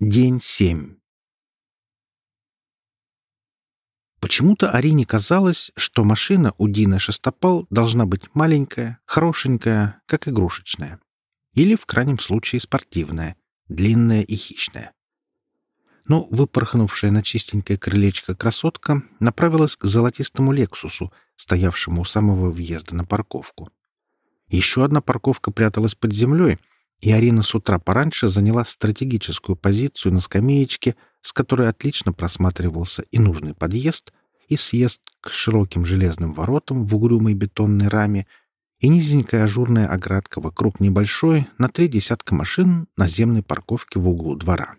День семь. Почему-то Арине казалось, что машина у Дины Шестопал должна быть маленькая, хорошенькая, как игрушечная. Или, в крайнем случае, спортивная, длинная и хищная. Но выпорхнувшая на чистенькое крылечко красотка направилась к золотистому «Лексусу», стоявшему у самого въезда на парковку. Еще одна парковка пряталась под землей — и Арина с утра пораньше заняла стратегическую позицию на скамеечке, с которой отлично просматривался и нужный подъезд, и съезд к широким железным воротам в угрюмой бетонной раме, и низенькая ажурная оградка вокруг небольшой, на три десятка машин, наземной парковки в углу двора.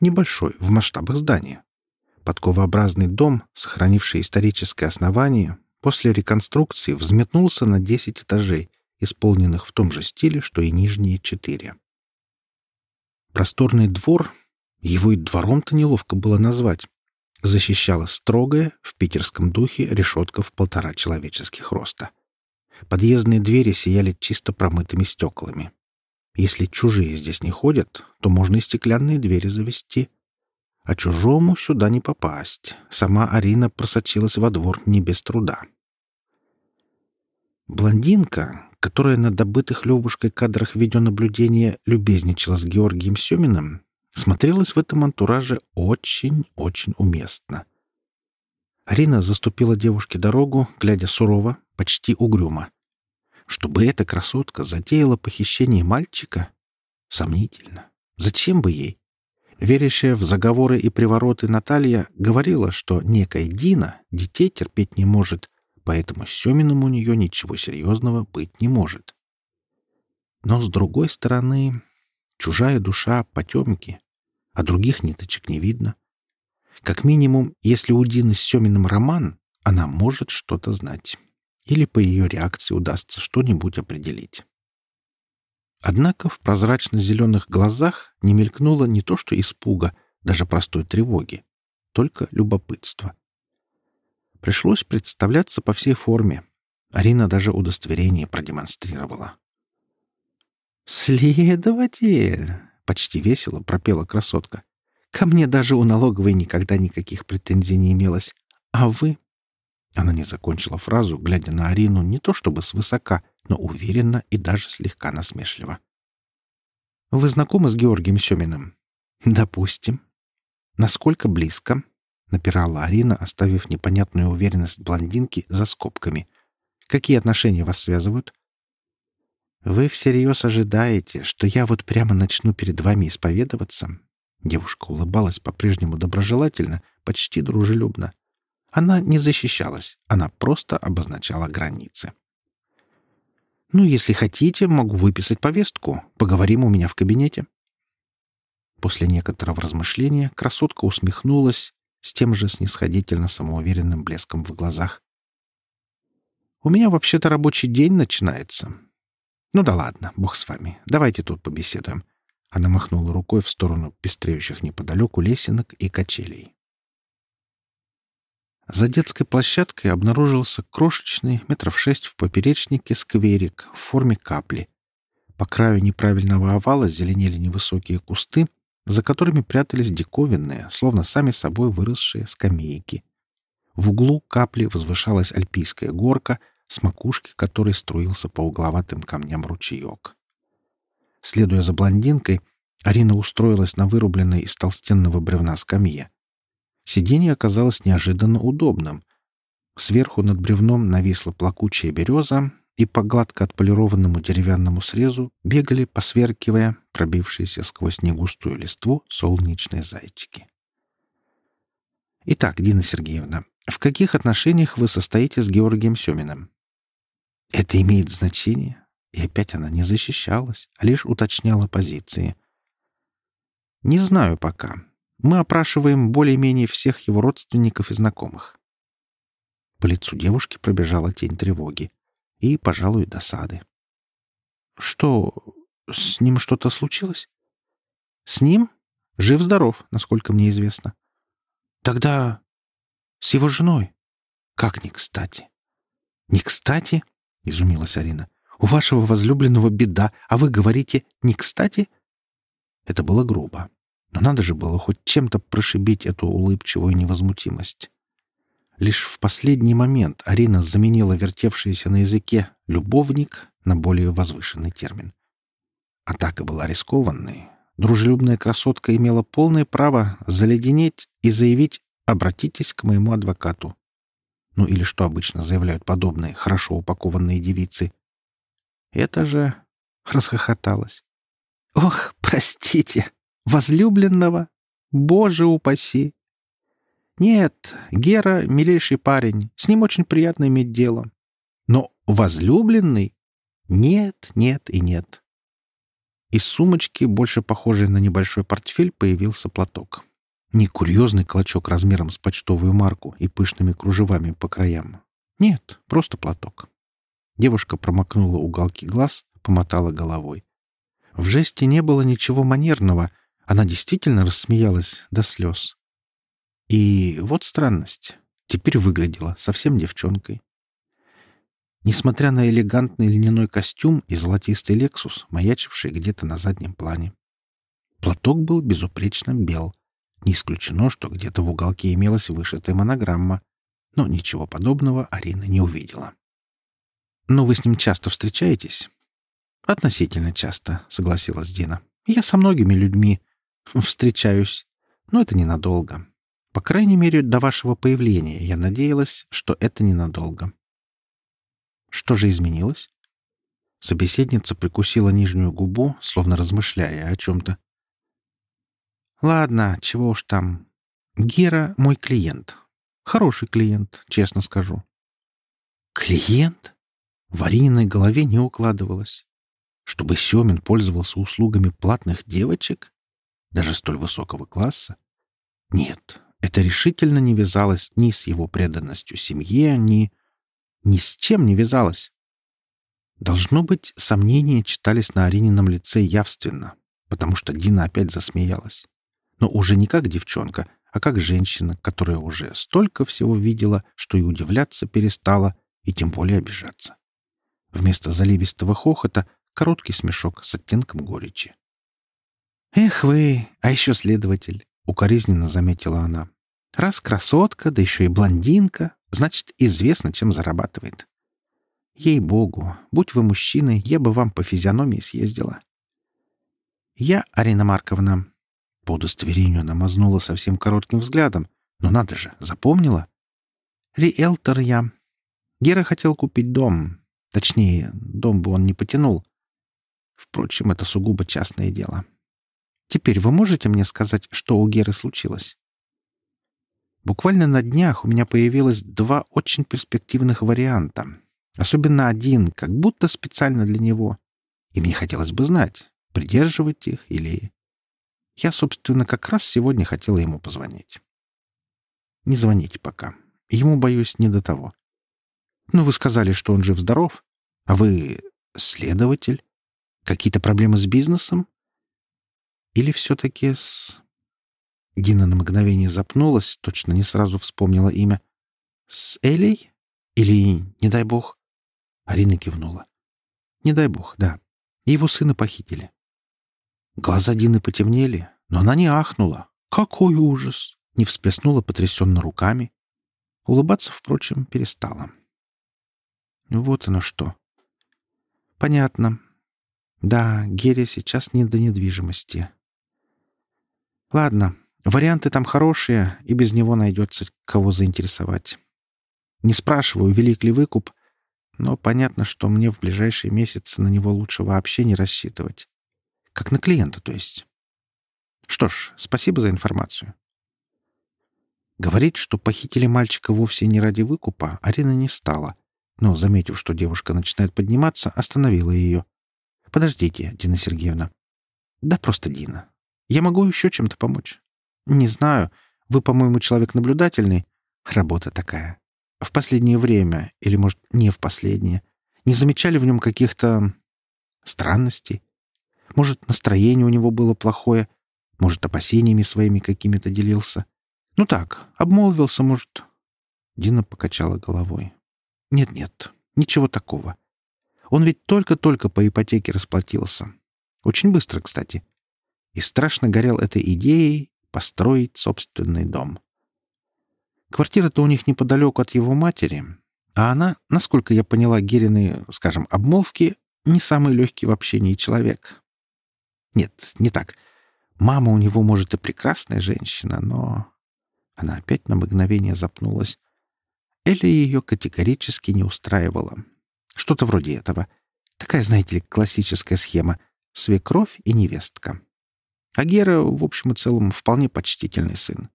Небольшой, в масштабах здания. Подковообразный дом, сохранивший историческое основание, после реконструкции взметнулся на 10 этажей исполненных в том же стиле, что и нижние четыре. Просторный двор, его и двором-то неловко было назвать, защищала строгая, в питерском духе, решетка в полтора человеческих роста. Подъездные двери сияли чисто промытыми стеклами. Если чужие здесь не ходят, то можно и стеклянные двери завести. А чужому сюда не попасть. Сама Арина просочилась во двор не без труда. Блондинка, которая на добытых Левушкой кадрах видеонаблюдения любезничала с Георгием Семиным, смотрелась в этом антураже очень-очень уместно. Арина заступила девушке дорогу, глядя сурово, почти угрюмо. Чтобы эта красотка затеяла похищение мальчика? Сомнительно. Зачем бы ей? Верящая в заговоры и привороты Наталья говорила, что некая Дина детей терпеть не может, поэтому с Семиным у нее ничего серьезного быть не может. Но, с другой стороны, чужая душа — потемки, а других ниточек не видно. Как минимум, если у Дины с Семиным роман, она может что-то знать. Или по ее реакции удастся что-нибудь определить. Однако в прозрачно-зеленых глазах не мелькнуло не то что испуга, даже простой тревоги, только любопытство. Пришлось представляться по всей форме. Арина даже удостоверение продемонстрировала. «Следователь!» — почти весело пропела красотка. «Ко мне даже у налоговой никогда никаких претензий не имелось. А вы...» Она не закончила фразу, глядя на Арину не то чтобы свысока, но уверенно и даже слегка насмешливо. «Вы знакомы с Георгием Семиным?» «Допустим». «Насколько близко?» — напирала Арина, оставив непонятную уверенность блондинки за скобками. «Какие отношения вас связывают?» «Вы всерьез ожидаете, что я вот прямо начну перед вами исповедоваться?» Девушка улыбалась по-прежнему доброжелательно, почти дружелюбно. Она не защищалась, она просто обозначала границы. «Ну, если хотите, могу выписать повестку. Поговорим у меня в кабинете». После некоторого размышления красотка усмехнулась с тем же снисходительно самоуверенным блеском в глазах. «У меня вообще-то рабочий день начинается. Ну да ладно, бог с вами. Давайте тут побеседуем». Она махнула рукой в сторону пестреющих неподалеку лесенок и качелей. За детской площадкой обнаружился крошечный, метров шесть в поперечнике, скверик в форме капли. По краю неправильного овала зеленели невысокие кусты, за которыми прятались диковинные, словно сами собой выросшие скамейки. В углу капли возвышалась альпийская горка, с макушки которой струился по угловатым камням ручеек. Следуя за блондинкой, Арина устроилась на вырубленной из толстенного бревна скамье. Сиденье оказалось неожиданно удобным. Сверху над бревном нависла плакучая береза, и по гладко отполированному деревянному срезу бегали, посверкивая, пробившиеся сквозь негустую листву, солнечные зайчики. «Итак, Дина Сергеевна, в каких отношениях вы состоите с Георгием Семиным?» «Это имеет значение?» И опять она не защищалась, а лишь уточняла позиции. «Не знаю пока. Мы опрашиваем более-менее всех его родственников и знакомых». По лицу девушки пробежала тень тревоги и, пожалуй, досады. «Что, с ним что-то случилось?» «С ним? Жив-здоров, насколько мне известно». «Тогда с его женой? Как не кстати?» «Не кстати?» — изумилась Арина. «У вашего возлюбленного беда, а вы говорите «не кстати»?» Это было грубо. Но надо же было хоть чем-то прошибить эту улыбчивую невозмутимость. Лишь в последний момент Арина заменила вертевшийся на языке «любовник» на более возвышенный термин. Атака была рискованной. Дружелюбная красотка имела полное право заледенеть и заявить «обратитесь к моему адвокату». Ну или что обычно заявляют подобные хорошо упакованные девицы. Это же расхохоталась. «Ох, простите! Возлюбленного? Боже упаси!» «Нет, Гера — милейший парень, с ним очень приятно иметь дело. Но возлюбленный? Нет, нет и нет». Из сумочки, больше похожей на небольшой портфель, появился платок. Не курьезный клочок размером с почтовую марку и пышными кружевами по краям. Нет, просто платок. Девушка промокнула уголки глаз, помотала головой. В жесте не было ничего манерного, она действительно рассмеялась до слез. И вот странность. Теперь выглядела совсем девчонкой. Несмотря на элегантный льняной костюм и золотистый «Лексус», маячивший где-то на заднем плане. Платок был безупречно бел. Не исключено, что где-то в уголке имелась вышитая монограмма, но ничего подобного Арина не увидела. «Но вы с ним часто встречаетесь?» «Относительно часто», — согласилась Дина. «Я со многими людьми встречаюсь, но это ненадолго. По крайней мере, до вашего появления я надеялась, что это ненадолго». «Что же изменилось?» Собеседница прикусила нижнюю губу, словно размышляя о чем-то. «Ладно, чего уж там. Гера — мой клиент. Хороший клиент, честно скажу». «Клиент?» В Арининой голове не укладывалось. Чтобы Семин пользовался услугами платных девочек? Даже столь высокого класса? Нет, это решительно не вязалось ни с его преданностью семье, ни... ни с чем не вязалось. Должно быть, сомнения читались на Аринином лице явственно, потому что Дина опять засмеялась. Но уже не как девчонка, а как женщина, которая уже столько всего видела, что и удивляться перестала, и тем более обижаться. Вместо заливистого хохота — короткий смешок с оттенком горечи. «Эх вы, а еще следователь!» — укоризненно заметила она. «Раз красотка, да еще и блондинка, значит, известно, чем зарабатывает. Ей-богу, будь вы мужчиной, я бы вам по физиономии съездила». «Я, Арина Марковна...» По удостоверению она мазнула совсем коротким взглядом. «Но надо же, запомнила?» «Риэлтор я. Гера хотел купить дом. Точнее, дом бы он не потянул. Впрочем, это сугубо частное дело. Теперь вы можете мне сказать, что у Геры случилось? Буквально на днях у меня появилось два очень перспективных варианта. Особенно один, как будто специально для него. И мне хотелось бы знать, придерживать их или... Я, собственно, как раз сегодня хотела ему позвонить. Не звоните пока. Ему, боюсь, не до того. «Ну, вы сказали, что он жив-здоров. А вы следователь? Какие-то проблемы с бизнесом? Или все-таки с...» Дина на мгновение запнулась, точно не сразу вспомнила имя. «С Элей? Или, не дай бог?» Арина кивнула. «Не дай бог, да. Его сына похитили». Глаза Дины потемнели, но она не ахнула. «Какой ужас!» Не всплеснула потрясенно руками. Улыбаться, впрочем, перестала. Вот оно что. Понятно. Да, Гере сейчас не до недвижимости. Ладно, варианты там хорошие, и без него найдется кого заинтересовать. Не спрашиваю, велик ли выкуп, но понятно, что мне в ближайшие месяцы на него лучше вообще не рассчитывать. Как на клиента, то есть. Что ж, спасибо за информацию. Говорить, что похитили мальчика вовсе не ради выкупа, Арина не стала — но, заметив, что девушка начинает подниматься, остановила ее. «Подождите, Дина Сергеевна». «Да просто Дина. Я могу еще чем-то помочь?» «Не знаю. Вы, по-моему, человек наблюдательный. Работа такая. В последнее время, или, может, не в последнее, не замечали в нем каких-то странностей? Может, настроение у него было плохое? Может, опасениями своими какими-то делился? Ну так, обмолвился, может...» Дина покачала головой. Нет-нет, ничего такого. Он ведь только-только по ипотеке расплатился. Очень быстро, кстати. И страшно горел этой идеей построить собственный дом. Квартира-то у них неподалеку от его матери, а она, насколько я поняла Герины, скажем, обмолвки, не самый легкий в общении человек. Нет, не так. Мама у него, может, и прекрасная женщина, но... Она опять на мгновение запнулась. Элли ее категорически не устраивала. Что-то вроде этого. Такая, знаете ли, классическая схема. Свекровь и невестка. А Гера, в общем и целом, вполне почтительный сын.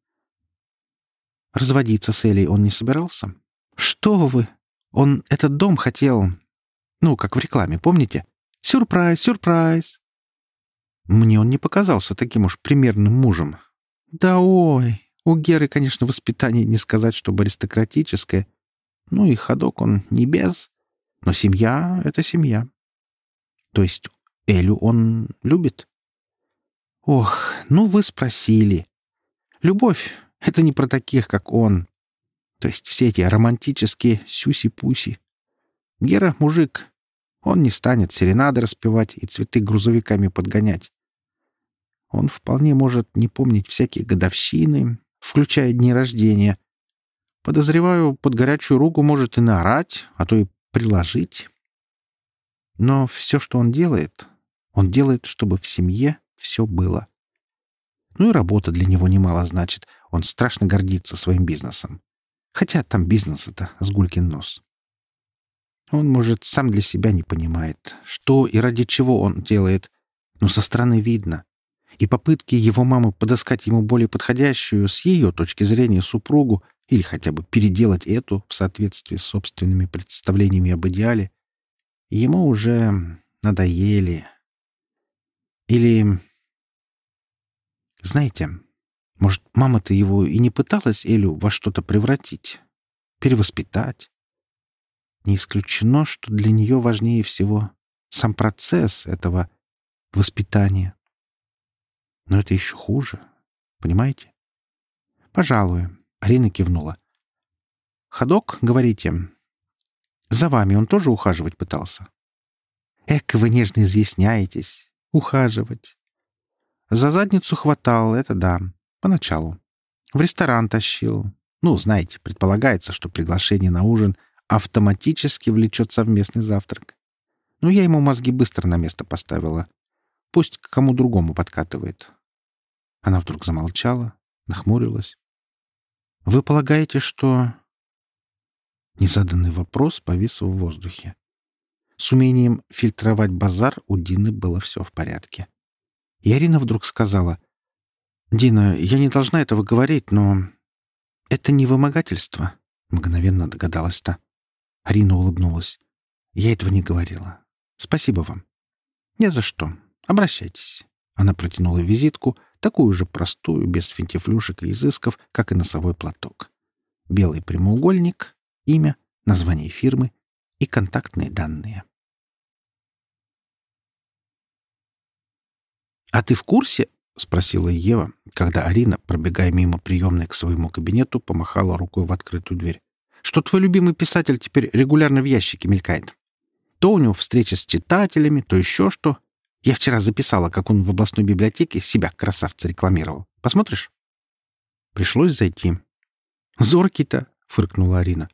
Разводиться с Элей он не собирался? Что вы! Он этот дом хотел... Ну, как в рекламе, помните? Сюрприз, сюрприз! Мне он не показался таким уж примерным мужем. Да ой, у Геры, конечно, воспитание не сказать, чтобы аристократическое. Ну и ходок он не без. Но семья — это семья. То есть Элю он любит? Ох, ну вы спросили. Любовь — это не про таких, как он. То есть все эти романтические сюси-пуси. Гера — мужик. Он не станет серенады распевать и цветы грузовиками подгонять. Он вполне может не помнить всякие годовщины, включая дни рождения. Подозреваю, под горячую руку может и наорать, а то и приложить. Но все, что он делает, он делает, чтобы в семье все было. Ну и работа для него немало значит. Он страшно гордится своим бизнесом. Хотя там бизнес это сгулькин нос. Он, может, сам для себя не понимает, что и ради чего он делает, но со стороны видно и попытки его мамы подыскать ему более подходящую с ее точки зрения супругу или хотя бы переделать эту в соответствии с собственными представлениями об идеале, ему уже надоели. Или... Знаете, может, мама-то его и не пыталась Элю во что-то превратить, перевоспитать? Не исключено, что для нее важнее всего сам процесс этого воспитания. Но это еще хуже. Понимаете? Пожалуй. Арина кивнула. Ходок, говорите. За вами он тоже ухаживать пытался? Эк, вы нежно изъясняетесь. Ухаживать. За задницу хватал, это да. Поначалу. В ресторан тащил. Ну, знаете, предполагается, что приглашение на ужин автоматически влечет совместный завтрак. Но я ему мозги быстро на место поставила. Пусть к кому другому подкатывает. Она вдруг замолчала, нахмурилась. «Вы полагаете, что...» Незаданный вопрос повис в воздухе. С умением фильтровать базар у Дины было все в порядке. И Арина вдруг сказала, «Дина, я не должна этого говорить, но это не вымогательство», — мгновенно догадалась та. Арина улыбнулась. «Я этого не говорила. Спасибо вам». «Не за что. Обращайтесь». Она протянула визитку, такую же простую, без финтифлюшек и изысков, как и носовой платок. Белый прямоугольник, имя, название фирмы и контактные данные. «А ты в курсе?» — спросила Ева, когда Арина, пробегая мимо приемной к своему кабинету, помахала рукой в открытую дверь. «Что твой любимый писатель теперь регулярно в ящике мелькает? То у него встреча с читателями, то еще что. Я вчера записала, как он в областной библиотеке себя, красавца, рекламировал. Посмотришь?» Пришлось зайти. «Зоркий-то!» — фыркнула Арина.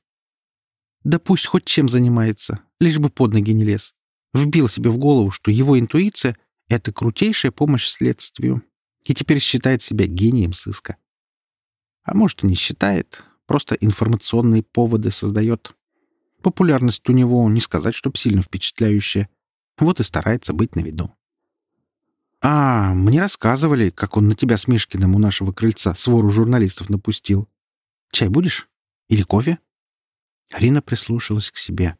«Да пусть хоть чем занимается, лишь бы под ноги не лез. Вбил себе в голову, что его интуиция — это крутейшая помощь следствию, и теперь считает себя гением сыска. А может, и не считает, просто информационные поводы создает. Популярность у него, не сказать, чтоб сильно впечатляющая. Вот и старается быть на виду. «А, мне рассказывали, как он на тебя с Мишкиным у нашего крыльца свору журналистов напустил. Чай будешь? Или кофе?» Арина прислушалась к себе.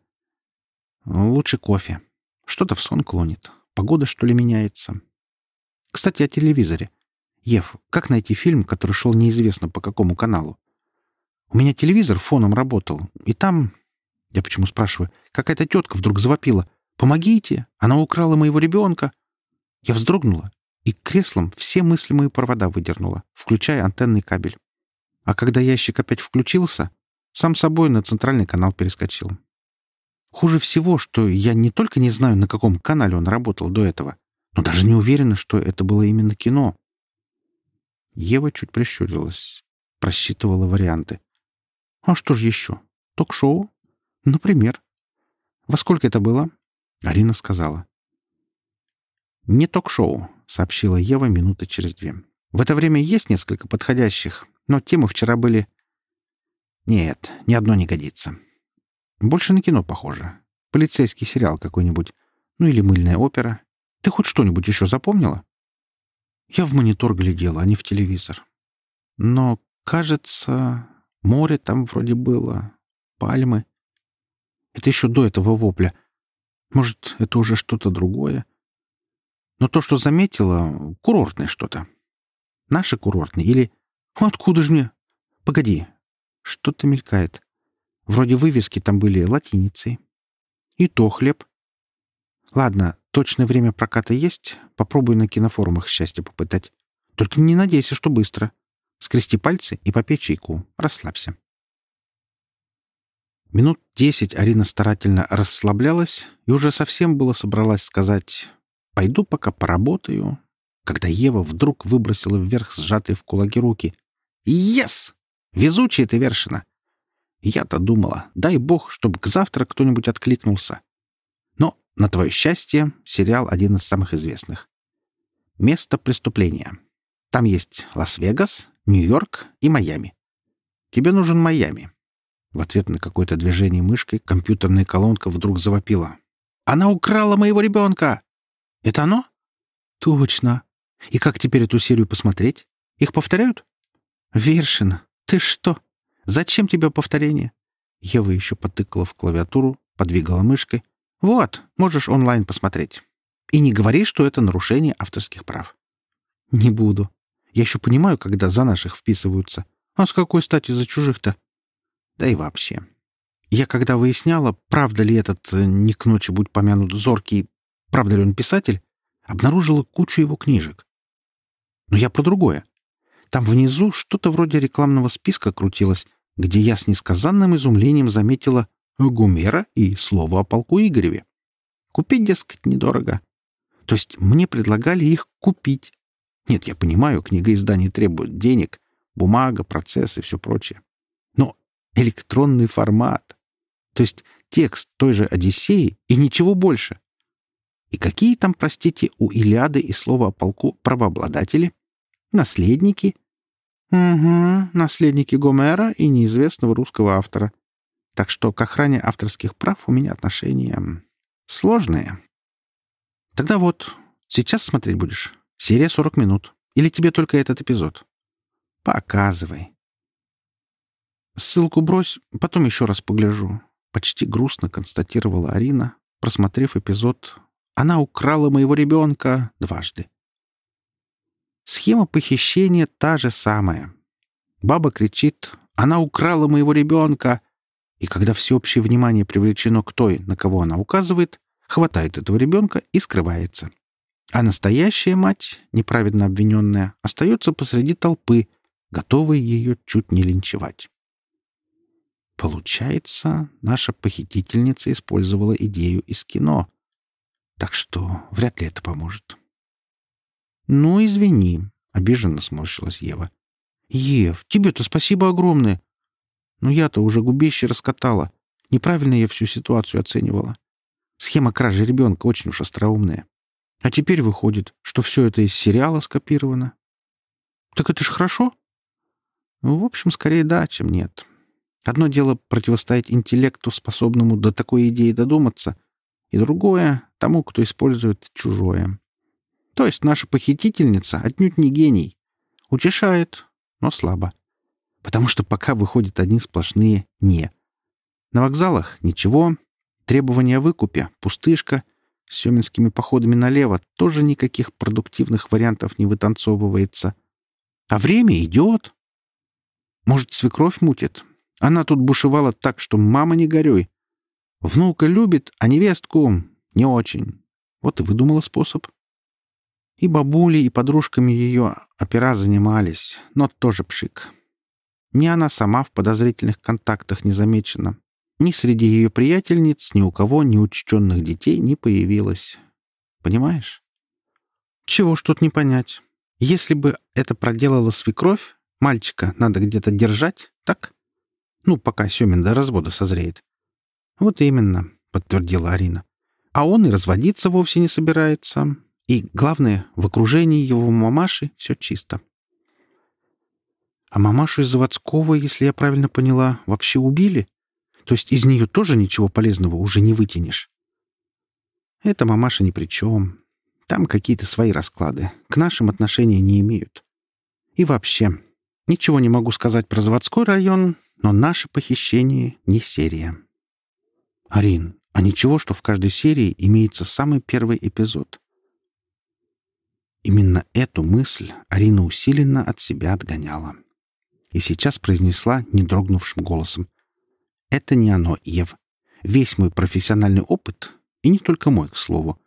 «Лучше кофе. Что-то в сон клонит. Погода, что ли, меняется. Кстати, о телевизоре. Ев, как найти фильм, который шел неизвестно по какому каналу? У меня телевизор фоном работал, и там... Я почему спрашиваю? Какая-то тетка вдруг завопила. «Помогите! Она украла моего ребенка!» Я вздрогнула и креслом все мыслимые провода выдернула, включая антенный кабель. А когда ящик опять включился, сам собой на центральный канал перескочил. Хуже всего, что я не только не знаю, на каком канале он работал до этого, но даже не уверена, что это было именно кино. Ева чуть прищурилась, просчитывала варианты. А что же еще? Ток-шоу? Например. Во сколько это было? Арина сказала. «Не ток-шоу», — сообщила Ева минуты через две. «В это время есть несколько подходящих, но темы вчера были...» «Нет, ни одно не годится. Больше на кино похоже. Полицейский сериал какой-нибудь. Ну или мыльная опера. Ты хоть что-нибудь еще запомнила?» Я в монитор глядела, а не в телевизор. Но, кажется, море там вроде было, пальмы. Это еще до этого вопля. Может, это уже что-то другое? Но то, что заметила, курортное что-то. Наши курортные или... Откуда же мне? Погоди. Что-то мелькает. Вроде вывески там были латиницей. И то хлеб. Ладно, точное время проката есть. Попробуй на кинофорумах счастье попытать. Только не надейся, что быстро. Скрести пальцы и попей чайку. Расслабься. Минут десять Арина старательно расслаблялась и уже совсем было собралась сказать «пойду пока поработаю», когда Ева вдруг выбросила вверх сжатые в кулаки руки. «Ес! Везучая ты, Вершина!» Я-то думала, дай бог, чтобы к завтра кто-нибудь откликнулся. Но, на твое счастье, сериал один из самых известных. «Место преступления». Там есть Лас-Вегас, Нью-Йорк и Майами. Тебе нужен Майами. В ответ на какое-то движение мышкой компьютерная колонка вдруг завопила. «Она украла моего ребенка!» «Это оно?» «Точно. И как теперь эту серию посмотреть? Их повторяют?» «Вершин, ты что? Зачем тебе повторение?» Ева еще потыкала в клавиатуру, подвигала мышкой. «Вот, можешь онлайн посмотреть. И не говори, что это нарушение авторских прав». «Не буду. Я еще понимаю, когда за наших вписываются. А с какой стати за чужих-то?» Да и вообще. Я когда выясняла, правда ли этот э, «не к ночи будь помянут зоркий», правда ли он писатель, обнаружила кучу его книжек. Но я про другое. Там внизу что-то вроде рекламного списка крутилось, где я с несказанным изумлением заметила Гумера и слово о полку Игореве. Купить, дескать, недорого. То есть мне предлагали их купить. Нет, я понимаю, книга издания требует денег, бумага, процесс и все прочее электронный формат. То есть текст той же «Одиссеи» и ничего больше. И какие там, простите, у Илиады и слова о полку правообладатели? Наследники? Угу, наследники Гомера и неизвестного русского автора. Так что к охране авторских прав у меня отношения сложные. Тогда вот, сейчас смотреть будешь. Серия 40 минут. Или тебе только этот эпизод? Показывай. «Ссылку брось, потом еще раз погляжу», — почти грустно констатировала Арина, просмотрев эпизод «Она украла моего ребенка» дважды. Схема похищения та же самая. Баба кричит «Она украла моего ребенка!» И когда всеобщее внимание привлечено к той, на кого она указывает, хватает этого ребенка и скрывается. А настоящая мать, неправедно обвиненная, остается посреди толпы, готовая ее чуть не линчевать. Получается, наша похитительница использовала идею из кино. Так что вряд ли это поможет. «Ну, извини», — обиженно сморщилась Ева. «Ев, тебе-то спасибо огромное. Но я-то уже губище раскатала. Неправильно я всю ситуацию оценивала. Схема кражи ребенка очень уж остроумная. А теперь выходит, что все это из сериала скопировано. Так это ж хорошо? Ну, в общем, скорее да, чем нет. Одно дело противостоять интеллекту, способному до такой идеи додуматься, и другое — тому, кто использует чужое. То есть наша похитительница отнюдь не гений. Утешает, но слабо. Потому что пока выходят одни сплошные «не». На вокзалах — ничего. Требования о выкупе — пустышка. С семинскими походами налево тоже никаких продуктивных вариантов не вытанцовывается. А время идет. Может, свекровь мутит, она тут бушевала так, что мама не горюй. Внука любит, а невестку не очень. Вот и выдумала способ. И бабули, и подружками ее опера занимались, но тоже пшик. Ни она сама в подозрительных контактах не замечена. Ни среди ее приятельниц, ни у кого неучтенных детей не появилось. Понимаешь? Чего ж тут не понять? Если бы это проделала свекровь, мальчика надо где-то держать, так? Ну, пока Семин до развода созреет. Вот именно, подтвердила Арина. А он и разводиться вовсе не собирается. И, главное, в окружении его мамаши все чисто. А мамашу из заводского, если я правильно поняла, вообще убили? То есть из нее тоже ничего полезного уже не вытянешь? Это мамаша ни при чем. Там какие-то свои расклады. К нашим отношения не имеют. И вообще, ничего не могу сказать про заводской район, но наше похищение не серия. Арин, а ничего, что в каждой серии имеется самый первый эпизод? Именно эту мысль Арина усиленно от себя отгоняла. И сейчас произнесла недрогнувшим голосом. «Это не оно, Ев. Весь мой профессиональный опыт и не только мой, к слову.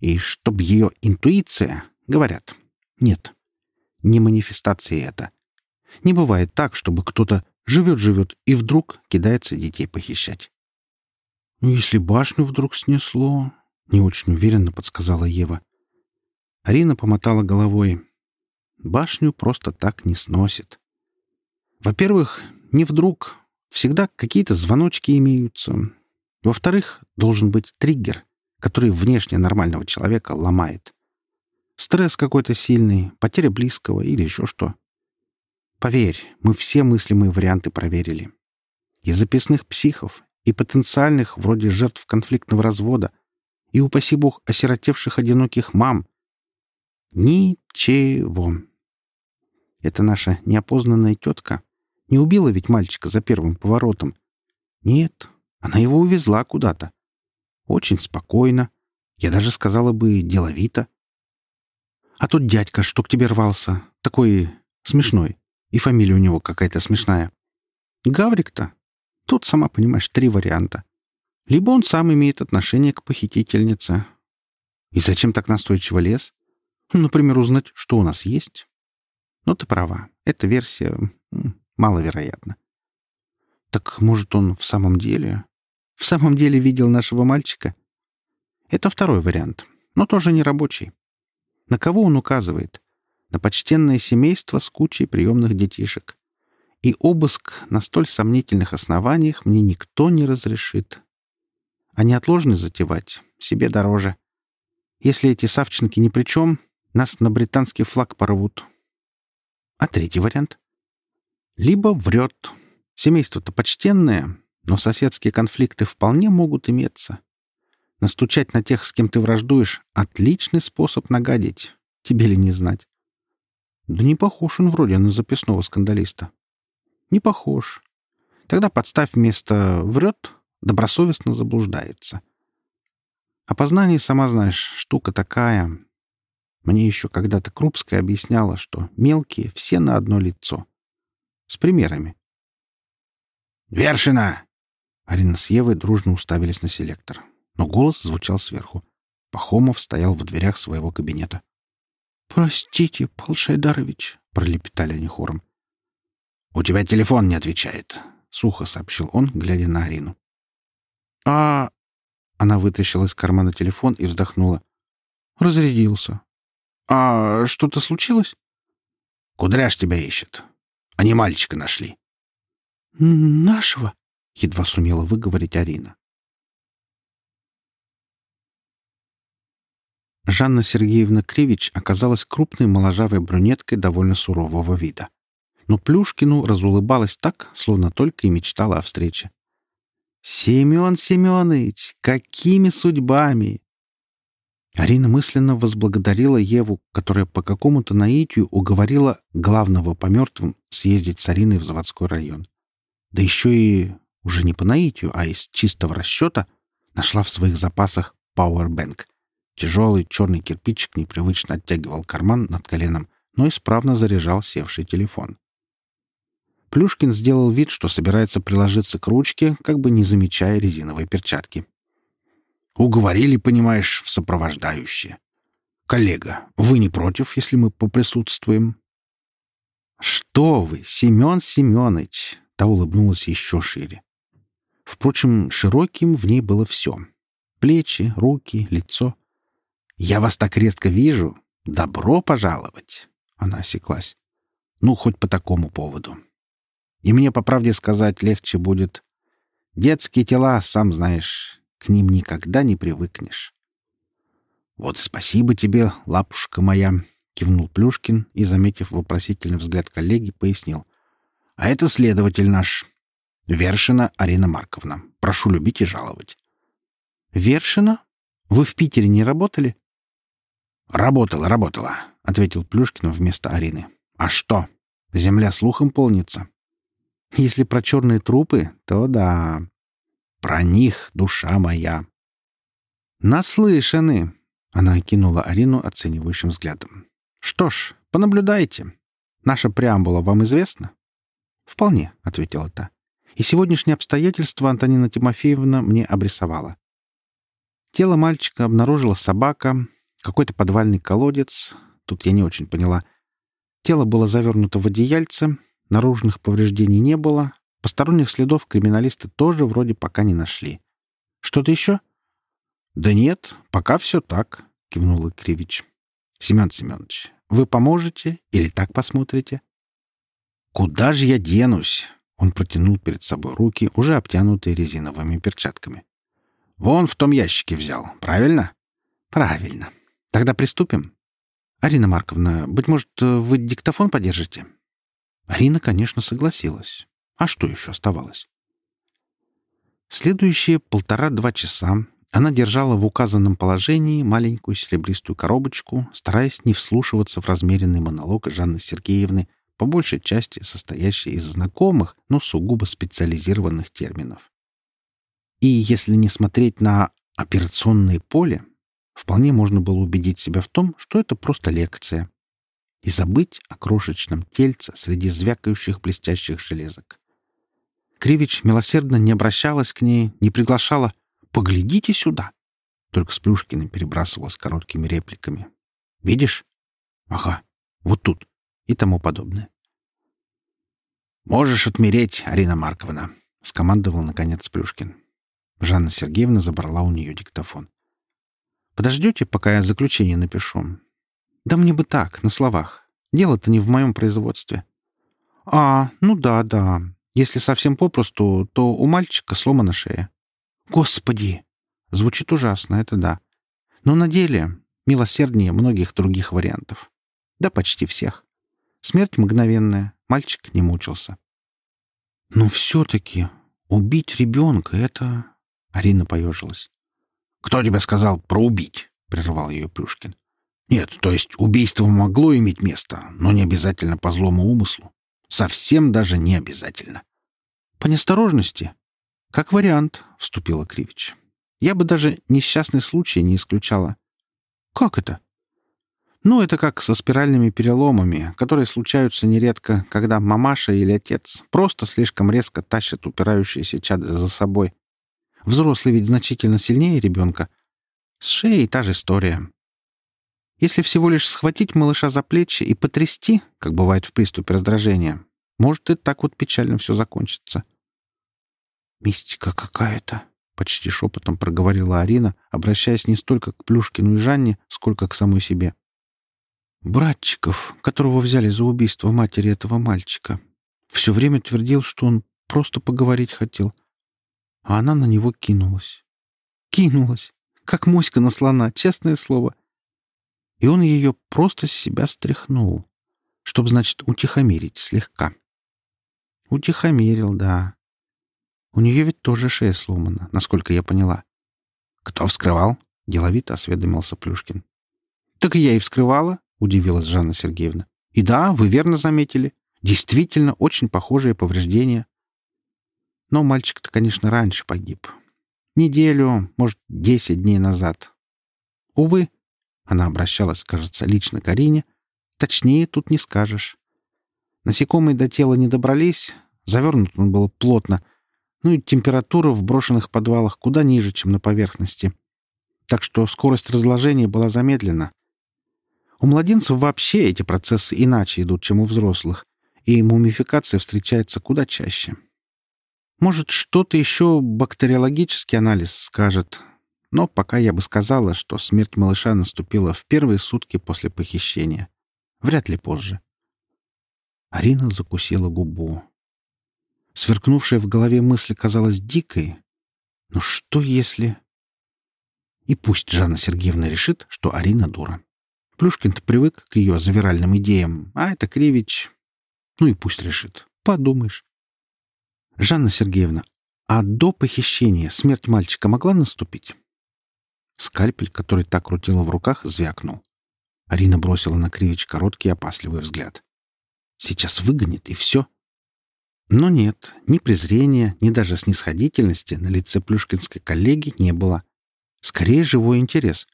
И чтоб ее интуиция, говорят, нет, не манифестация это. Не бывает так, чтобы кто-то живет-живет и вдруг кидается детей похищать. «Ну, если башню вдруг снесло...» — не очень уверенно подсказала Ева. Арина помотала головой. «Башню просто так не сносит. Во-первых, не вдруг. Всегда какие-то звоночки имеются. Во-вторых, должен быть триггер, который внешне нормального человека ломает. Стресс какой-то сильный, потеря близкого или еще что. Поверь, мы все мыслимые варианты проверили. И записных психов, и потенциальных, вроде жертв конфликтного развода, и, упаси бог, осиротевших одиноких мам. Ничего. Это наша неопознанная тетка не убила ведь мальчика за первым поворотом. Нет, она его увезла куда-то. Очень спокойно. Я даже сказала бы деловито. А тут дядька, что к тебе рвался, такой смешной. И фамилия у него какая-то смешная. Гаврик-то. Тут, сама понимаешь, три варианта. Либо он сам имеет отношение к похитительнице. И зачем так настойчиво лез? Например, узнать, что у нас есть. Но ты права. Эта версия маловероятна. Так, может, он в самом деле в самом деле видел нашего мальчика? Это второй вариант, но тоже не рабочий. На кого он указывает? На почтенное семейство с кучей приемных детишек. И обыск на столь сомнительных основаниях мне никто не разрешит. А неотложный затевать себе дороже. Если эти савченки ни при чем, нас на британский флаг порвут. А третий вариант? Либо врет. Семейство-то почтенное, но соседские конфликты вполне могут иметься. Настучать на тех, с кем ты враждуешь, — отличный способ нагадить. Тебе ли не знать? Да не похож он вроде на записного скандалиста. Не похож. Тогда подставь вместо «врет», добросовестно заблуждается. Опознание, сама знаешь, штука такая. Мне еще когда-то Крупская объясняла, что мелкие все на одно лицо. С примерами. «Вершина! Арина с Евой дружно уставились на селектор. Но голос звучал сверху. Пахомов стоял в дверях своего кабинета. «Простите, Пал Шайдарович», — пролепетали они хором. «У тебя телефон не отвечает», — сухо сообщил он, глядя на Арину. «А...» — она вытащила из кармана телефон и вздохнула. «Разрядился. А что-то случилось?» «Кудряш тебя ищет. Они мальчика нашли». «Нашего?» — едва сумела выговорить Арина. Жанна Сергеевна Кривич оказалась крупной моложавой брюнеткой довольно сурового вида. Но Плюшкину разулыбалась так, словно только и мечтала о встрече. «Семен Семенович, какими судьбами!» Арина мысленно возблагодарила Еву, которая по какому-то наитию уговорила главного по мертвым съездить с Ариной в заводской район. Да еще и уже не по наитию, а из чистого расчета, нашла в своих запасах пауэрбэнк. Тяжелый черный кирпичик непривычно оттягивал карман над коленом, но исправно заряжал севший телефон. Плюшкин сделал вид, что собирается приложиться к ручке, как бы не замечая резиновой перчатки. «Уговорили, понимаешь, в сопровождающие. Коллега, вы не против, если мы поприсутствуем?» «Что вы, Семен Семенович!» — та улыбнулась еще шире. Впрочем, широким в ней было все. Плечи, руки, лицо. «Я вас так редко вижу. «Добро пожаловать!» — она осеклась. «Ну, хоть по такому поводу. И мне, по правде сказать, легче будет. Детские тела, сам знаешь, к ним никогда не привыкнешь». «Вот спасибо тебе, лапушка моя!» — кивнул Плюшкин и, заметив вопросительный взгляд коллеги, пояснил. «А это следователь наш, Вершина Арина Марковна. Прошу любить и жаловать». «Вершина? Вы в Питере не работали?» «Работала, работала», — ответил Плюшкин вместо Арины. «А что? Земля слухом полнится». «Если про черные трупы, то да. Про них душа моя». «Наслышаны», — она окинула Арину оценивающим взглядом. «Что ж, понаблюдайте. Наша преамбула вам известна?» «Вполне», — ответила та. «И сегодняшние обстоятельства Антонина Тимофеевна мне обрисовала. Тело мальчика обнаружила собака, какой-то подвальный колодец. Тут я не очень поняла. Тело было завернуто в одеяльце, наружных повреждений не было, посторонних следов криминалисты тоже вроде пока не нашли. Что-то еще? Да нет, пока все так, кивнул Кривич. Семен Семенович, вы поможете или так посмотрите? Куда же я денусь? Он протянул перед собой руки, уже обтянутые резиновыми перчатками. Вон в том ящике взял, правильно? Правильно. Тогда приступим. Арина Марковна, быть может, вы диктофон подержите? Арина, конечно, согласилась. А что еще оставалось? Следующие полтора-два часа она держала в указанном положении маленькую серебристую коробочку, стараясь не вслушиваться в размеренный монолог Жанны Сергеевны, по большей части состоящий из знакомых, но сугубо специализированных терминов. И если не смотреть на операционное поле, Вполне можно было убедить себя в том, что это просто лекция. И забыть о крошечном тельце среди звякающих блестящих железок. Кривич милосердно не обращалась к ней, не приглашала «Поглядите сюда!» Только с Плюшкиным перебрасывалась короткими репликами. «Видишь? Ага, вот тут» и тому подобное. «Можешь отмереть, Арина Марковна», — скомандовал, наконец, Плюшкин. Жанна Сергеевна забрала у нее диктофон. Подождете, пока я заключение напишу? Да мне бы так, на словах. Дело-то не в моем производстве. А, ну да, да. Если совсем попросту, то у мальчика сломана шея. Господи! Звучит ужасно, это да. Но на деле милосерднее многих других вариантов. Да почти всех. Смерть мгновенная, мальчик не мучился. Но все-таки убить ребенка — это... Арина поежилась. «Кто тебе сказал про убить?» — прервал ее Плюшкин. «Нет, то есть убийство могло иметь место, но не обязательно по злому умыслу. Совсем даже не обязательно». «По неосторожности?» «Как вариант», — вступила Кривич. «Я бы даже несчастный случай не исключала». «Как это?» «Ну, это как со спиральными переломами, которые случаются нередко, когда мамаша или отец просто слишком резко тащат упирающиеся чадо за собой, Взрослый ведь значительно сильнее ребенка. С шеей та же история. Если всего лишь схватить малыша за плечи и потрясти, как бывает в приступе раздражения, может и так вот печально все закончится. «Мистика какая-то», — почти шепотом проговорила Арина, обращаясь не столько к Плюшкину и Жанне, сколько к самой себе. «Братчиков, которого взяли за убийство матери этого мальчика, все время твердил, что он просто поговорить хотел, а она на него кинулась. Кинулась, как моська на слона, честное слово. И он ее просто с себя стряхнул, чтобы, значит, утихомирить слегка. Утихомирил, да. У нее ведь тоже шея сломана, насколько я поняла. «Кто вскрывал?» — деловито осведомился Плюшкин. «Так и я и вскрывала», — удивилась Жанна Сергеевна. «И да, вы верно заметили. Действительно, очень похожие повреждения. Но мальчик-то, конечно, раньше погиб. Неделю, может, десять дней назад. Увы, она обращалась, кажется, лично к Арине. Точнее, тут не скажешь. Насекомые до тела не добрались, завернут он был плотно, ну и температура в брошенных подвалах куда ниже, чем на поверхности. Так что скорость разложения была замедлена. У младенцев вообще эти процессы иначе идут, чем у взрослых, и мумификация встречается куда чаще. Может, что-то еще бактериологический анализ скажет. Но пока я бы сказала, что смерть малыша наступила в первые сутки после похищения. Вряд ли позже. Арина закусила губу. Сверкнувшая в голове мысль казалась дикой. Но что если... И пусть Жанна Сергеевна решит, что Арина дура. Плюшкин-то привык к ее завиральным идеям, а это Кривич... Ну и пусть решит. Подумаешь. Жанна Сергеевна, а до похищения смерть мальчика могла наступить? Скальпель, который так крутила в руках, звякнул. Арина бросила на Кривич короткий опасливый взгляд. Сейчас выгонит, и все. Но нет, ни презрения, ни даже снисходительности на лице плюшкинской коллеги не было. Скорее, живой интерес.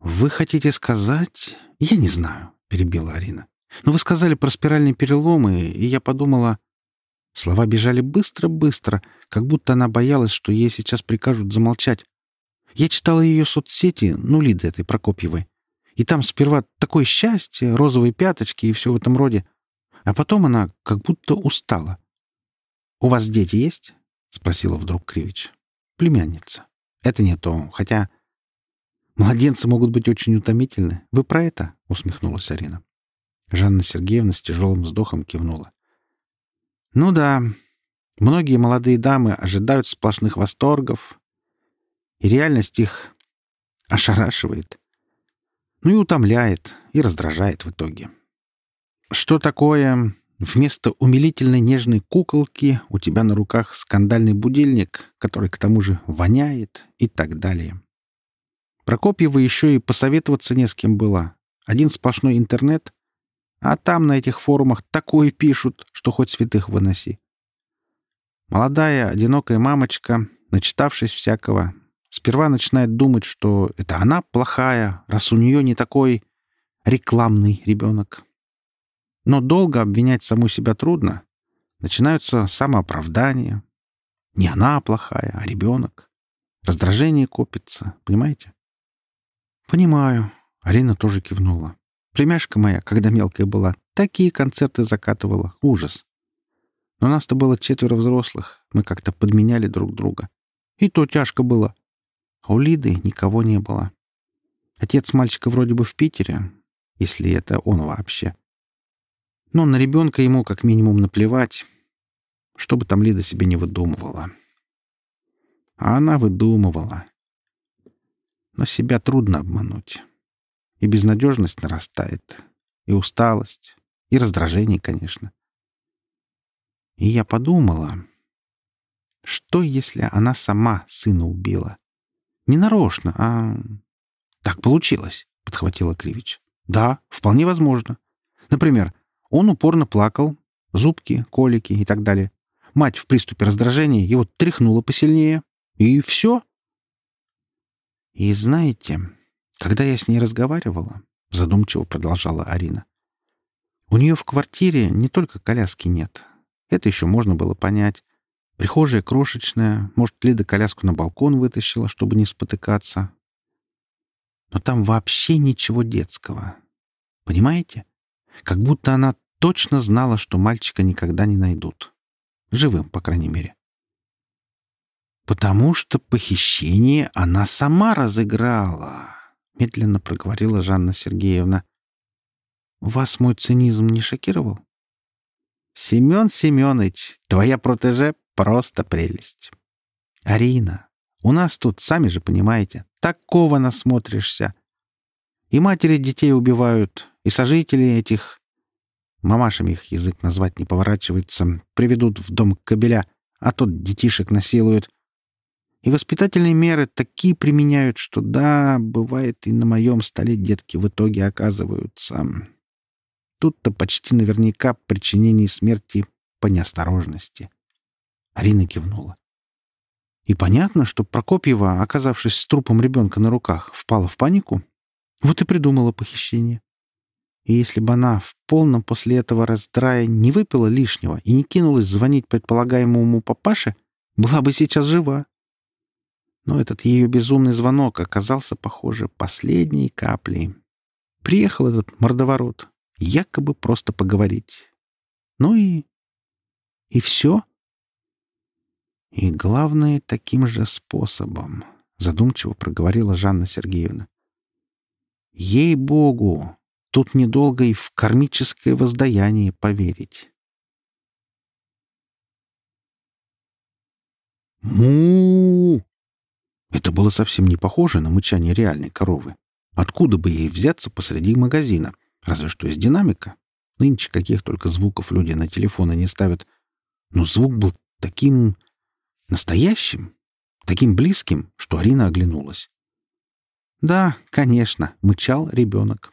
«Вы хотите сказать...» «Я не знаю», — перебила Арина. «Но вы сказали про спиральные переломы, и я подумала...» Слова бежали быстро-быстро, как будто она боялась, что ей сейчас прикажут замолчать. Я читала ее соцсети, ну, Лиды этой Прокопьевой. И там сперва такое счастье, розовые пяточки и все в этом роде. А потом она как будто устала. «У вас дети есть?» — спросила вдруг Кривич. «Племянница. Это не то. Хотя младенцы могут быть очень утомительны. Вы про это?» — усмехнулась Арина. Жанна Сергеевна с тяжелым вздохом кивнула. «Ну да, многие молодые дамы ожидают сплошных восторгов, и реальность их ошарашивает. Ну и утомляет, и раздражает в итоге. Что такое вместо умилительной нежной куколки у тебя на руках скандальный будильник, который к тому же воняет и так далее. Прокопьева еще и посоветоваться не с кем было. Один сплошной интернет, а там на этих форумах такое пишут, что хоть святых выноси. Молодая, одинокая мамочка, начитавшись всякого, сперва начинает думать, что это она плохая, раз у нее не такой рекламный ребенок. Но долго обвинять саму себя трудно. Начинаются самооправдания. Не она плохая, а ребенок. Раздражение копится, понимаете? Понимаю. Арина тоже кивнула. Племяшка моя, когда мелкая была, такие концерты закатывала. Ужас. Но нас-то было четверо взрослых. Мы как-то подменяли друг друга. И то тяжко было. А у Лиды никого не было. Отец мальчика вроде бы в Питере, если это он вообще. Но на ребенка ему как минимум наплевать, что бы там Лида себе не выдумывала. А она выдумывала. Но себя трудно обмануть. И безнадежность нарастает, и усталость, и раздражение, конечно. И я подумала, что если она сама сына убила? Не нарочно, а... Так получилось, подхватила Кривич. Да, вполне возможно. Например, он упорно плакал, зубки, колики и так далее. Мать в приступе раздражения его тряхнула посильнее, и все. И знаете, когда я с ней разговаривала, задумчиво продолжала Арина, у нее в квартире не только коляски нет. Это еще можно было понять. Прихожая крошечная, может, Лида коляску на балкон вытащила, чтобы не спотыкаться. Но там вообще ничего детского. Понимаете? Как будто она точно знала, что мальчика никогда не найдут. Живым, по крайней мере. «Потому что похищение она сама разыграла», — медленно проговорила Жанна Сергеевна. «Вас мой цинизм не шокировал?» «Семен Семенович, твоя протеже просто прелесть. Арина, у нас тут, сами же понимаете, такого насмотришься. И матери детей убивают, и сожители этих... Мамашами их язык назвать не поворачивается. Приведут в дом кобеля, а тот детишек насилуют. И воспитательные меры такие применяют, что да, бывает, и на моем столе детки в итоге оказываются. Тут-то почти наверняка причинение смерти по неосторожности. Арина кивнула. И понятно, что Прокопьева, оказавшись с трупом ребенка на руках, впала в панику. Вот и придумала похищение. И если бы она в полном после этого раздрая не выпила лишнего и не кинулась звонить предполагаемому папаше, была бы сейчас жива. Но этот ее безумный звонок оказался, похоже, последней каплей. Приехал этот мордоворот, якобы просто поговорить. Ну и... И все? И главное, таким же способом. — задумчиво проговорила Жанна Сергеевна. «Ей-богу! Тут недолго и в кармическое воздаяние поверить». му Это было совсем не похоже на мычание реальной коровы. Откуда бы ей взяться посреди магазина? Разве что из динамика. Нынче каких только звуков люди на телефоны не ставят. Но звук был таким... настоящим, таким близким, что Арина оглянулась. Да, конечно, мычал ребенок.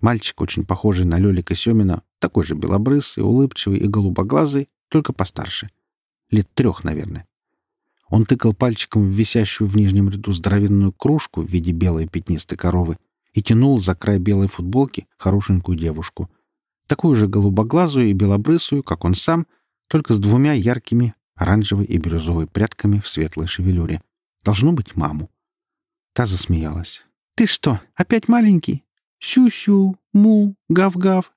Мальчик, очень похожий на Лёлика Семина, такой же белобрысый, улыбчивый и голубоглазый, только постарше. Лет трех, наверное. Он тыкал пальчиком в висящую в нижнем ряду здоровенную кружку в виде белой пятнистой коровы и тянул за край белой футболки хорошенькую девушку. Такую же голубоглазую и белобрысую, как он сам, только с двумя яркими оранжевой и бирюзовой прядками в светлой шевелюре. Должно быть маму. Та засмеялась. «Ты что, опять маленький? Сю-сю, му, гав-гав».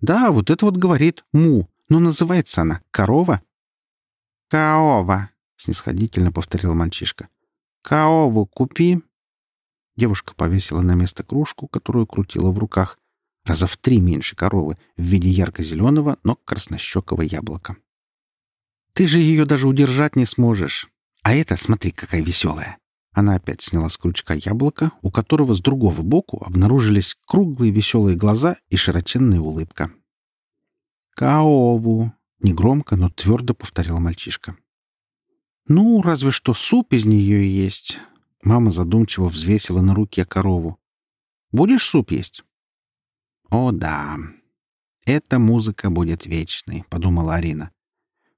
«Да, вот это вот говорит му, но называется она корова». «Каова», — снисходительно повторил мальчишка. «Каову купи». Девушка повесила на место кружку, которую крутила в руках, раза в три меньше коровы, в виде ярко-зеленого, но краснощекого яблока. «Ты же ее даже удержать не сможешь. А это, смотри, какая веселая!» Она опять сняла с крючка яблоко, у которого с другого боку обнаружились круглые веселые глаза и широченная улыбка. «Каову!» — негромко, но твердо повторил мальчишка. «Ну, разве что суп из нее есть». Мама задумчиво взвесила на руке корову. «Будешь суп есть?» «О, да. Эта музыка будет вечной», — подумала Арина.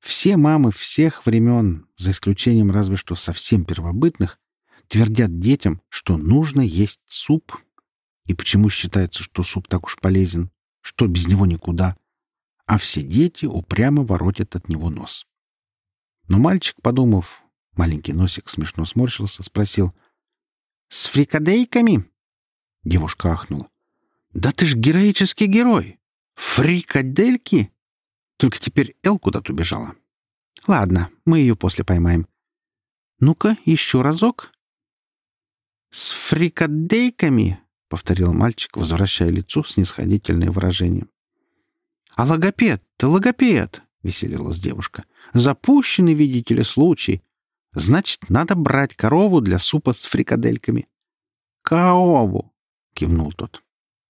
«Все мамы всех времен, за исключением разве что совсем первобытных, твердят детям, что нужно есть суп. И почему считается, что суп так уж полезен, что без него никуда, а все дети упрямо воротят от него нос. Но мальчик, подумав, маленький носик смешно сморщился, спросил «С фрикадейками?» Девушка ахнула. «Да ты ж героический герой! Фрикадельки!» Только теперь Эл куда-то убежала. «Ладно, мы ее после поймаем. Ну-ка, еще разок!» «С фрикадейками!» — повторил мальчик, возвращая лицу снисходительное выражение. «А логопед? Ты логопед!» — веселилась девушка. «Запущенный, видите ли, случай. Значит, надо брать корову для супа с фрикадельками». «Корову!» — кивнул тот.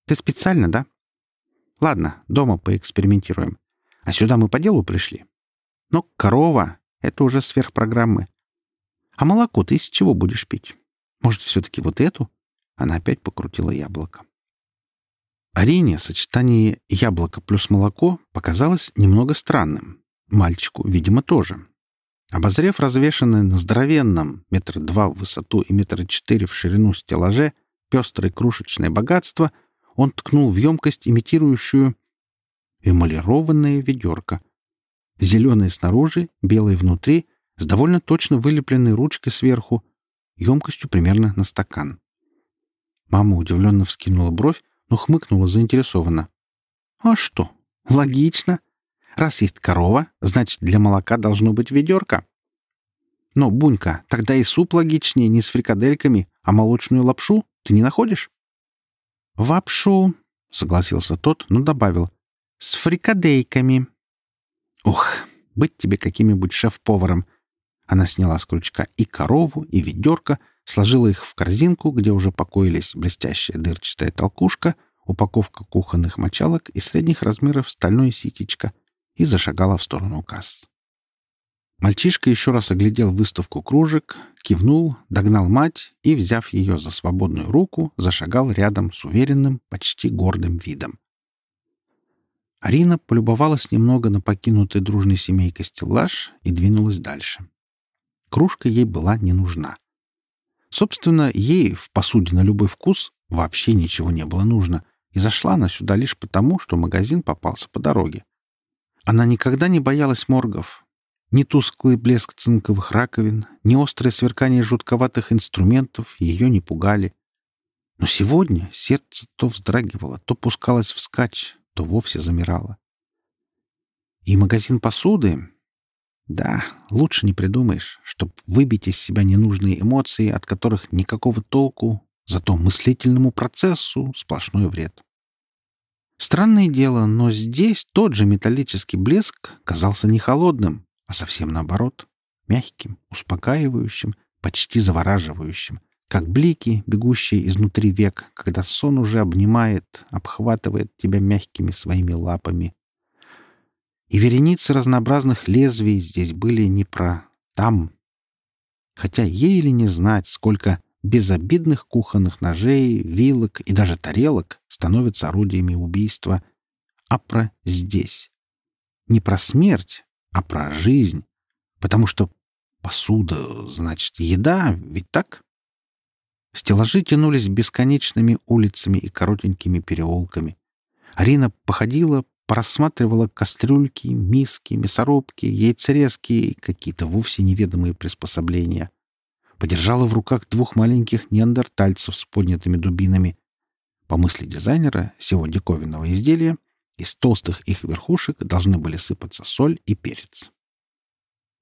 «Ты специально, да?» «Ладно, дома поэкспериментируем. А сюда мы по делу пришли. Но корова — это уже сверхпрограммы. А молоко ты из чего будешь пить?» Может, все-таки вот эту?» Она опять покрутила яблоко. Арине сочетание яблоко плюс молоко показалось немного странным. Мальчику, видимо, тоже. Обозрев развешанное на здоровенном, метр два в высоту и метр четыре в ширину стеллаже, пестрое крушечное богатство, он ткнул в емкость, имитирующую эмалированное ведерко. Зеленое снаружи, белое внутри, с довольно точно вылепленной ручкой сверху, емкостью примерно на стакан. Мама удивленно вскинула бровь, но хмыкнула заинтересованно. «А что? Логично. Раз есть корова, значит, для молока должно быть ведерко. Но, Бунька, тогда и суп логичнее не с фрикадельками, а молочную лапшу ты не находишь?» «Вапшу», — согласился тот, но добавил, — «с фрикадейками». «Ух, быть тебе каким-нибудь шеф-поваром. Она сняла с крючка и корову, и ведерко, сложила их в корзинку, где уже покоились блестящая дырчатая толкушка, упаковка кухонных мочалок и средних размеров стальное ситечко, и зашагала в сторону касс. Мальчишка еще раз оглядел выставку кружек, кивнул, догнал мать и, взяв ее за свободную руку, зашагал рядом с уверенным, почти гордым видом. Арина полюбовалась немного на покинутый дружной семейкой стеллаж и двинулась дальше кружка ей была не нужна. Собственно, ей в посуде на любой вкус вообще ничего не было нужно, и зашла она сюда лишь потому, что магазин попался по дороге. Она никогда не боялась моргов. Ни тусклый блеск цинковых раковин, ни острое сверкание жутковатых инструментов ее не пугали. Но сегодня сердце то вздрагивало, то пускалось вскачь, то вовсе замирало. И магазин посуды Да, лучше не придумаешь, чтобы выбить из себя ненужные эмоции, от которых никакого толку, зато мыслительному процессу сплошной вред. Странное дело, но здесь тот же металлический блеск казался не холодным, а совсем наоборот, мягким, успокаивающим, почти завораживающим, как блики, бегущие изнутри век, когда сон уже обнимает, обхватывает тебя мягкими своими лапами. И вереницы разнообразных лезвий здесь были не про «там». Хотя ей или не знать, сколько безобидных кухонных ножей, вилок и даже тарелок становятся орудиями убийства, а про «здесь». Не про смерть, а про жизнь. Потому что посуда, значит, еда, ведь так? Стеллажи тянулись бесконечными улицами и коротенькими переулками. Арина походила, просматривала кастрюльки, миски, мясорубки, яйцерезки и какие-то вовсе неведомые приспособления. Подержала в руках двух маленьких неандертальцев с поднятыми дубинами. По мысли дизайнера, сего диковинного изделия, из толстых их верхушек должны были сыпаться соль и перец.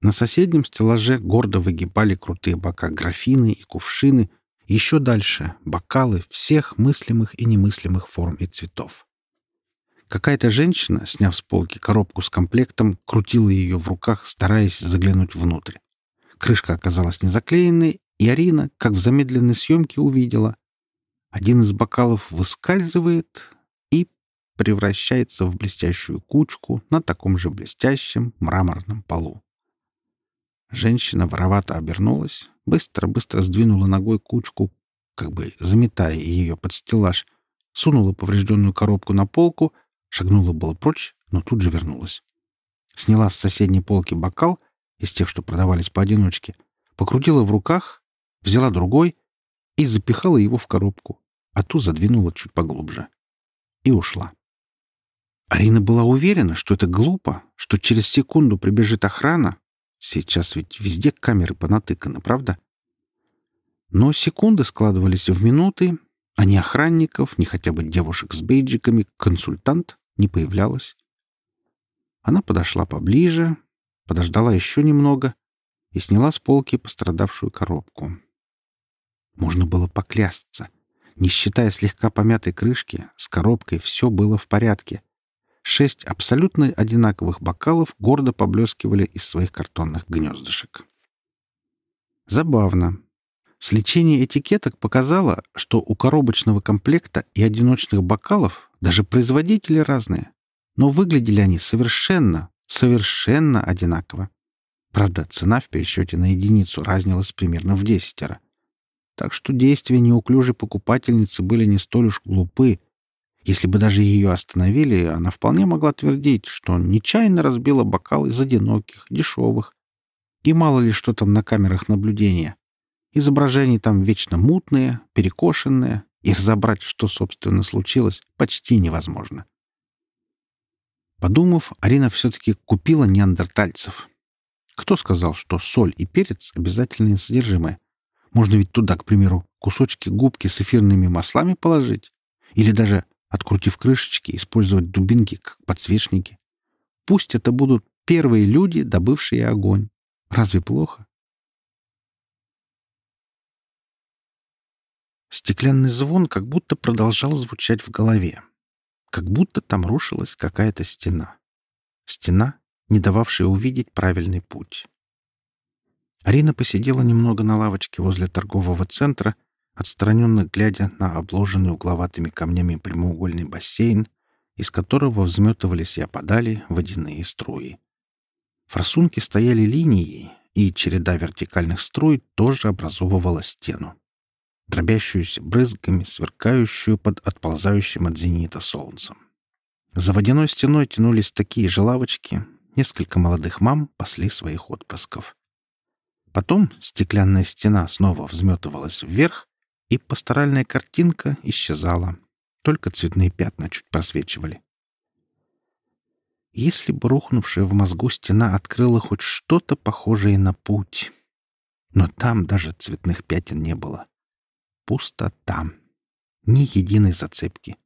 На соседнем стеллаже гордо выгибали крутые бока графины и кувшины — еще дальше — бокалы всех мыслимых и немыслимых форм и цветов. Какая-то женщина, сняв с полки коробку с комплектом, крутила ее в руках, стараясь заглянуть внутрь. Крышка оказалась не заклеенной, и Арина, как в замедленной съемке, увидела. Один из бокалов выскальзывает и превращается в блестящую кучку на таком же блестящем мраморном полу. Женщина воровато обернулась, быстро-быстро сдвинула ногой кучку, как бы заметая ее под стеллаж, сунула поврежденную коробку на полку, шагнула было прочь, но тут же вернулась. Сняла с соседней полки бокал, из тех, что продавались поодиночке, покрутила в руках, взяла другой и запихала его в коробку, а ту задвинула чуть поглубже. И ушла. Арина была уверена, что это глупо, что через секунду прибежит охрана, Сейчас ведь везде камеры понатыканы, правда? Но секунды складывались в минуты, а ни охранников, ни хотя бы девушек с бейджиками, консультант не появлялось. Она подошла поближе, подождала еще немного и сняла с полки пострадавшую коробку. Можно было поклясться. Не считая слегка помятой крышки, с коробкой все было в порядке. Шесть абсолютно одинаковых бокалов гордо поблескивали из своих картонных гнездышек. Забавно. Сличение этикеток показало, что у коробочного комплекта и одиночных бокалов даже производители разные, но выглядели они совершенно, совершенно одинаково. Правда, цена в пересчете на единицу разнилась примерно в десятеро. Так что действия неуклюжей покупательницы были не столь уж глупы, если бы даже ее остановили, она вполне могла твердить, что нечаянно разбила бокал из одиноких, дешевых. И мало ли что там на камерах наблюдения. Изображения там вечно мутные, перекошенные, и разобрать, что, собственно, случилось, почти невозможно. Подумав, Арина все-таки купила неандертальцев. Кто сказал, что соль и перец — обязательное содержимое? Можно ведь туда, к примеру, кусочки губки с эфирными маслами положить. Или даже открутив крышечки, использовать дубинки как подсвечники. Пусть это будут первые люди, добывшие огонь. Разве плохо? Стеклянный звон как будто продолжал звучать в голове. Как будто там рушилась какая-то стена. Стена, не дававшая увидеть правильный путь. Арина посидела немного на лавочке возле торгового центра отстраненно глядя на обложенный угловатыми камнями прямоугольный бассейн, из которого взметывались и опадали водяные струи. Форсунки стояли линией, и череда вертикальных струй тоже образовывала стену, дробящуюся брызгами, сверкающую под отползающим от зенита солнцем. За водяной стеной тянулись такие же лавочки, несколько молодых мам пасли своих отпрысков. Потом стеклянная стена снова взметывалась вверх, и пасторальная картинка исчезала. Только цветные пятна чуть просвечивали. Если бы рухнувшая в мозгу стена открыла хоть что-то похожее на путь. Но там даже цветных пятен не было. Пустота. Ни единой зацепки.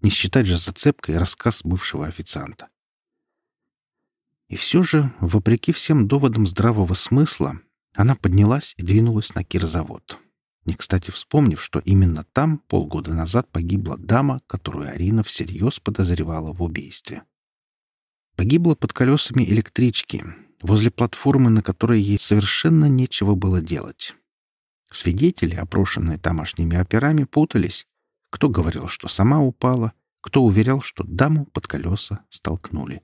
Не считать же зацепкой рассказ бывшего официанта. И все же, вопреки всем доводам здравого смысла, она поднялась и двинулась на кирзавод. Не кстати вспомнив, что именно там полгода назад погибла дама, которую Арина всерьез подозревала в убийстве. Погибла под колесами электрички, возле платформы, на которой ей совершенно нечего было делать. Свидетели, опрошенные тамошними операми, путались. Кто говорил, что сама упала, кто уверял, что даму под колеса столкнули.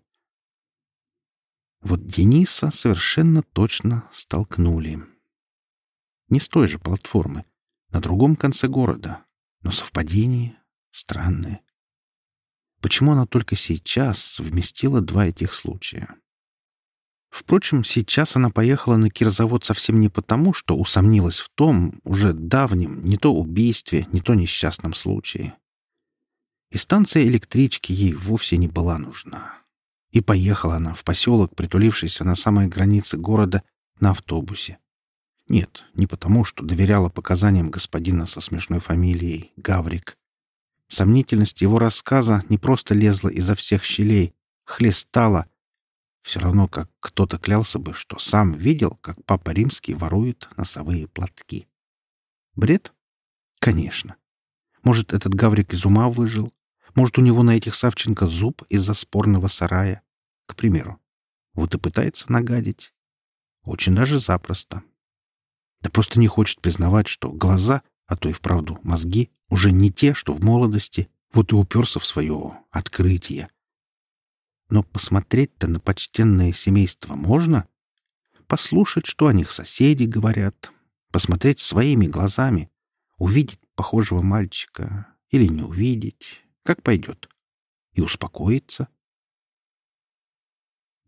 Вот Дениса совершенно точно столкнули. Не с той же платформы, на другом конце города, но совпадение странное. Почему она только сейчас совместила два этих случая? Впрочем, сейчас она поехала на кирзавод совсем не потому, что усомнилась в том, уже давнем, не то убийстве, не то несчастном случае. И станция электрички ей вовсе не была нужна. И поехала она в поселок, притулившийся на самой границе города, на автобусе. Нет, не потому, что доверяла показаниям господина со смешной фамилией Гаврик. Сомнительность его рассказа не просто лезла изо всех щелей, хлестала, все равно как кто-то клялся бы, что сам видел, как папа римский ворует носовые платки. Бред? Конечно. Может, этот Гаврик из ума выжил? Может, у него на этих Савченко зуб из-за спорного сарая? К примеру. Вот и пытается нагадить. Очень даже запросто. Да просто не хочет признавать, что глаза, а то и вправду мозги, уже не те, что в молодости, вот и уперся в свое открытие. Но посмотреть-то на почтенное семейство можно? Послушать, что о них соседи говорят, посмотреть своими глазами, увидеть похожего мальчика или не увидеть, как пойдет. И успокоиться.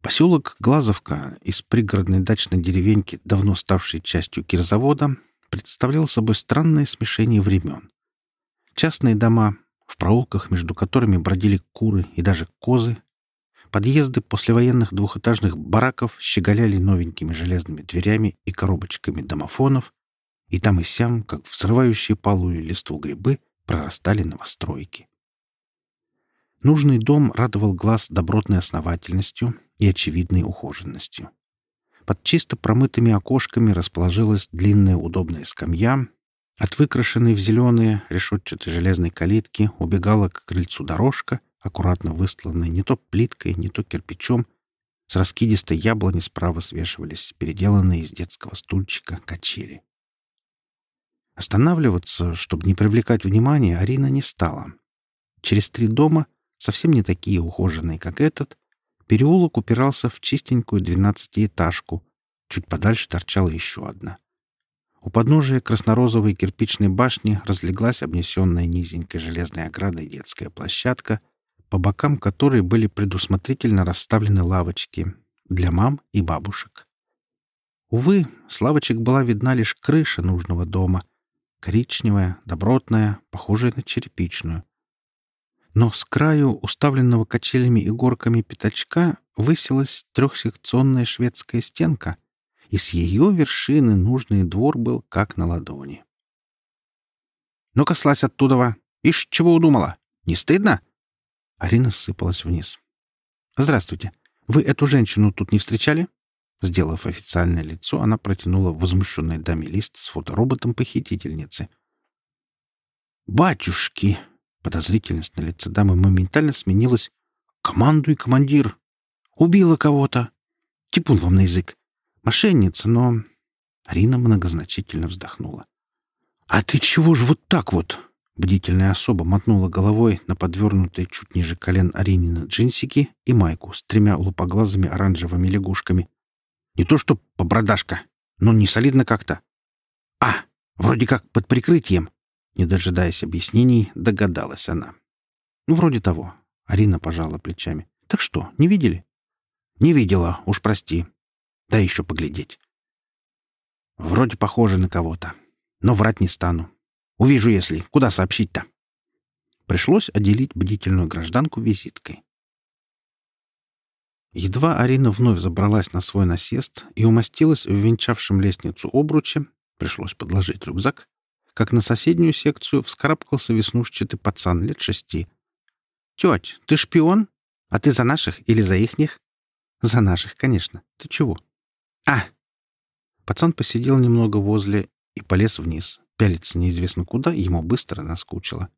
Поселок Глазовка из пригородной дачной деревеньки, давно ставшей частью кирзавода, представлял собой странное смешение времен. Частные дома, в проулках, между которыми бродили куры и даже козы, подъезды послевоенных двухэтажных бараков щеголяли новенькими железными дверями и коробочками домофонов, и там и сям, как взрывающие полую листву грибы, прорастали новостройки. Нужный дом радовал глаз добротной основательностью и очевидной ухоженностью. Под чисто промытыми окошками расположилась длинная удобная скамья. От выкрашенной в зеленые решетчатой железной калитки убегала к крыльцу дорожка, аккуратно выстланная не то плиткой, не то кирпичом. С раскидистой яблони справа свешивались переделанные из детского стульчика качели. Останавливаться, чтобы не привлекать внимания, Арина не стала. Через три дома совсем не такие ухоженные, как этот, переулок упирался в чистенькую двенадцатиэтажку. Чуть подальше торчала еще одна. У подножия краснорозовой кирпичной башни разлеглась обнесенная низенькой железной оградой детская площадка, по бокам которой были предусмотрительно расставлены лавочки для мам и бабушек. Увы, с лавочек была видна лишь крыша нужного дома, коричневая, добротная, похожая на черепичную но с краю уставленного качелями и горками пятачка высилась трехсекционная шведская стенка, и с ее вершины нужный двор был как на ладони. «Ну-ка, слазь оттуда! Ишь, чего удумала? Не стыдно?» Арина сыпалась вниз. «Здравствуйте. Вы эту женщину тут не встречали?» Сделав официальное лицо, она протянула возмущенной даме лист с фотороботом похитительницы. «Батюшки!» Подозрительность на лице дамы моментально сменилась. «Командуй, командир! Убила кого-то! Типун вам на язык! Мошенница, но...» Арина многозначительно вздохнула. «А ты чего ж вот так вот?» Бдительная особа мотнула головой на подвернутые чуть ниже колен Аринина джинсики и майку с тремя лупоглазыми оранжевыми лягушками. «Не то что побродашка, но не солидно как-то. А, вроде как под прикрытием. Не дожидаясь объяснений, догадалась она. «Ну, вроде того». Арина пожала плечами. «Так что, не видели?» «Не видела, уж прости. Да еще поглядеть». «Вроде похоже на кого-то. Но врать не стану. Увижу, если. Куда сообщить-то?» Пришлось отделить бдительную гражданку визиткой. Едва Арина вновь забралась на свой насест и умостилась в венчавшем лестницу обруче, пришлось подложить рюкзак, как на соседнюю секцию вскарабкался веснушчатый пацан лет шести. «Теть, ты шпион? А ты за наших или за ихних?» За наших, конечно. Ты чего? А! Пацан посидел немного возле и полез вниз. Пялиться неизвестно куда, ему быстро наскучило.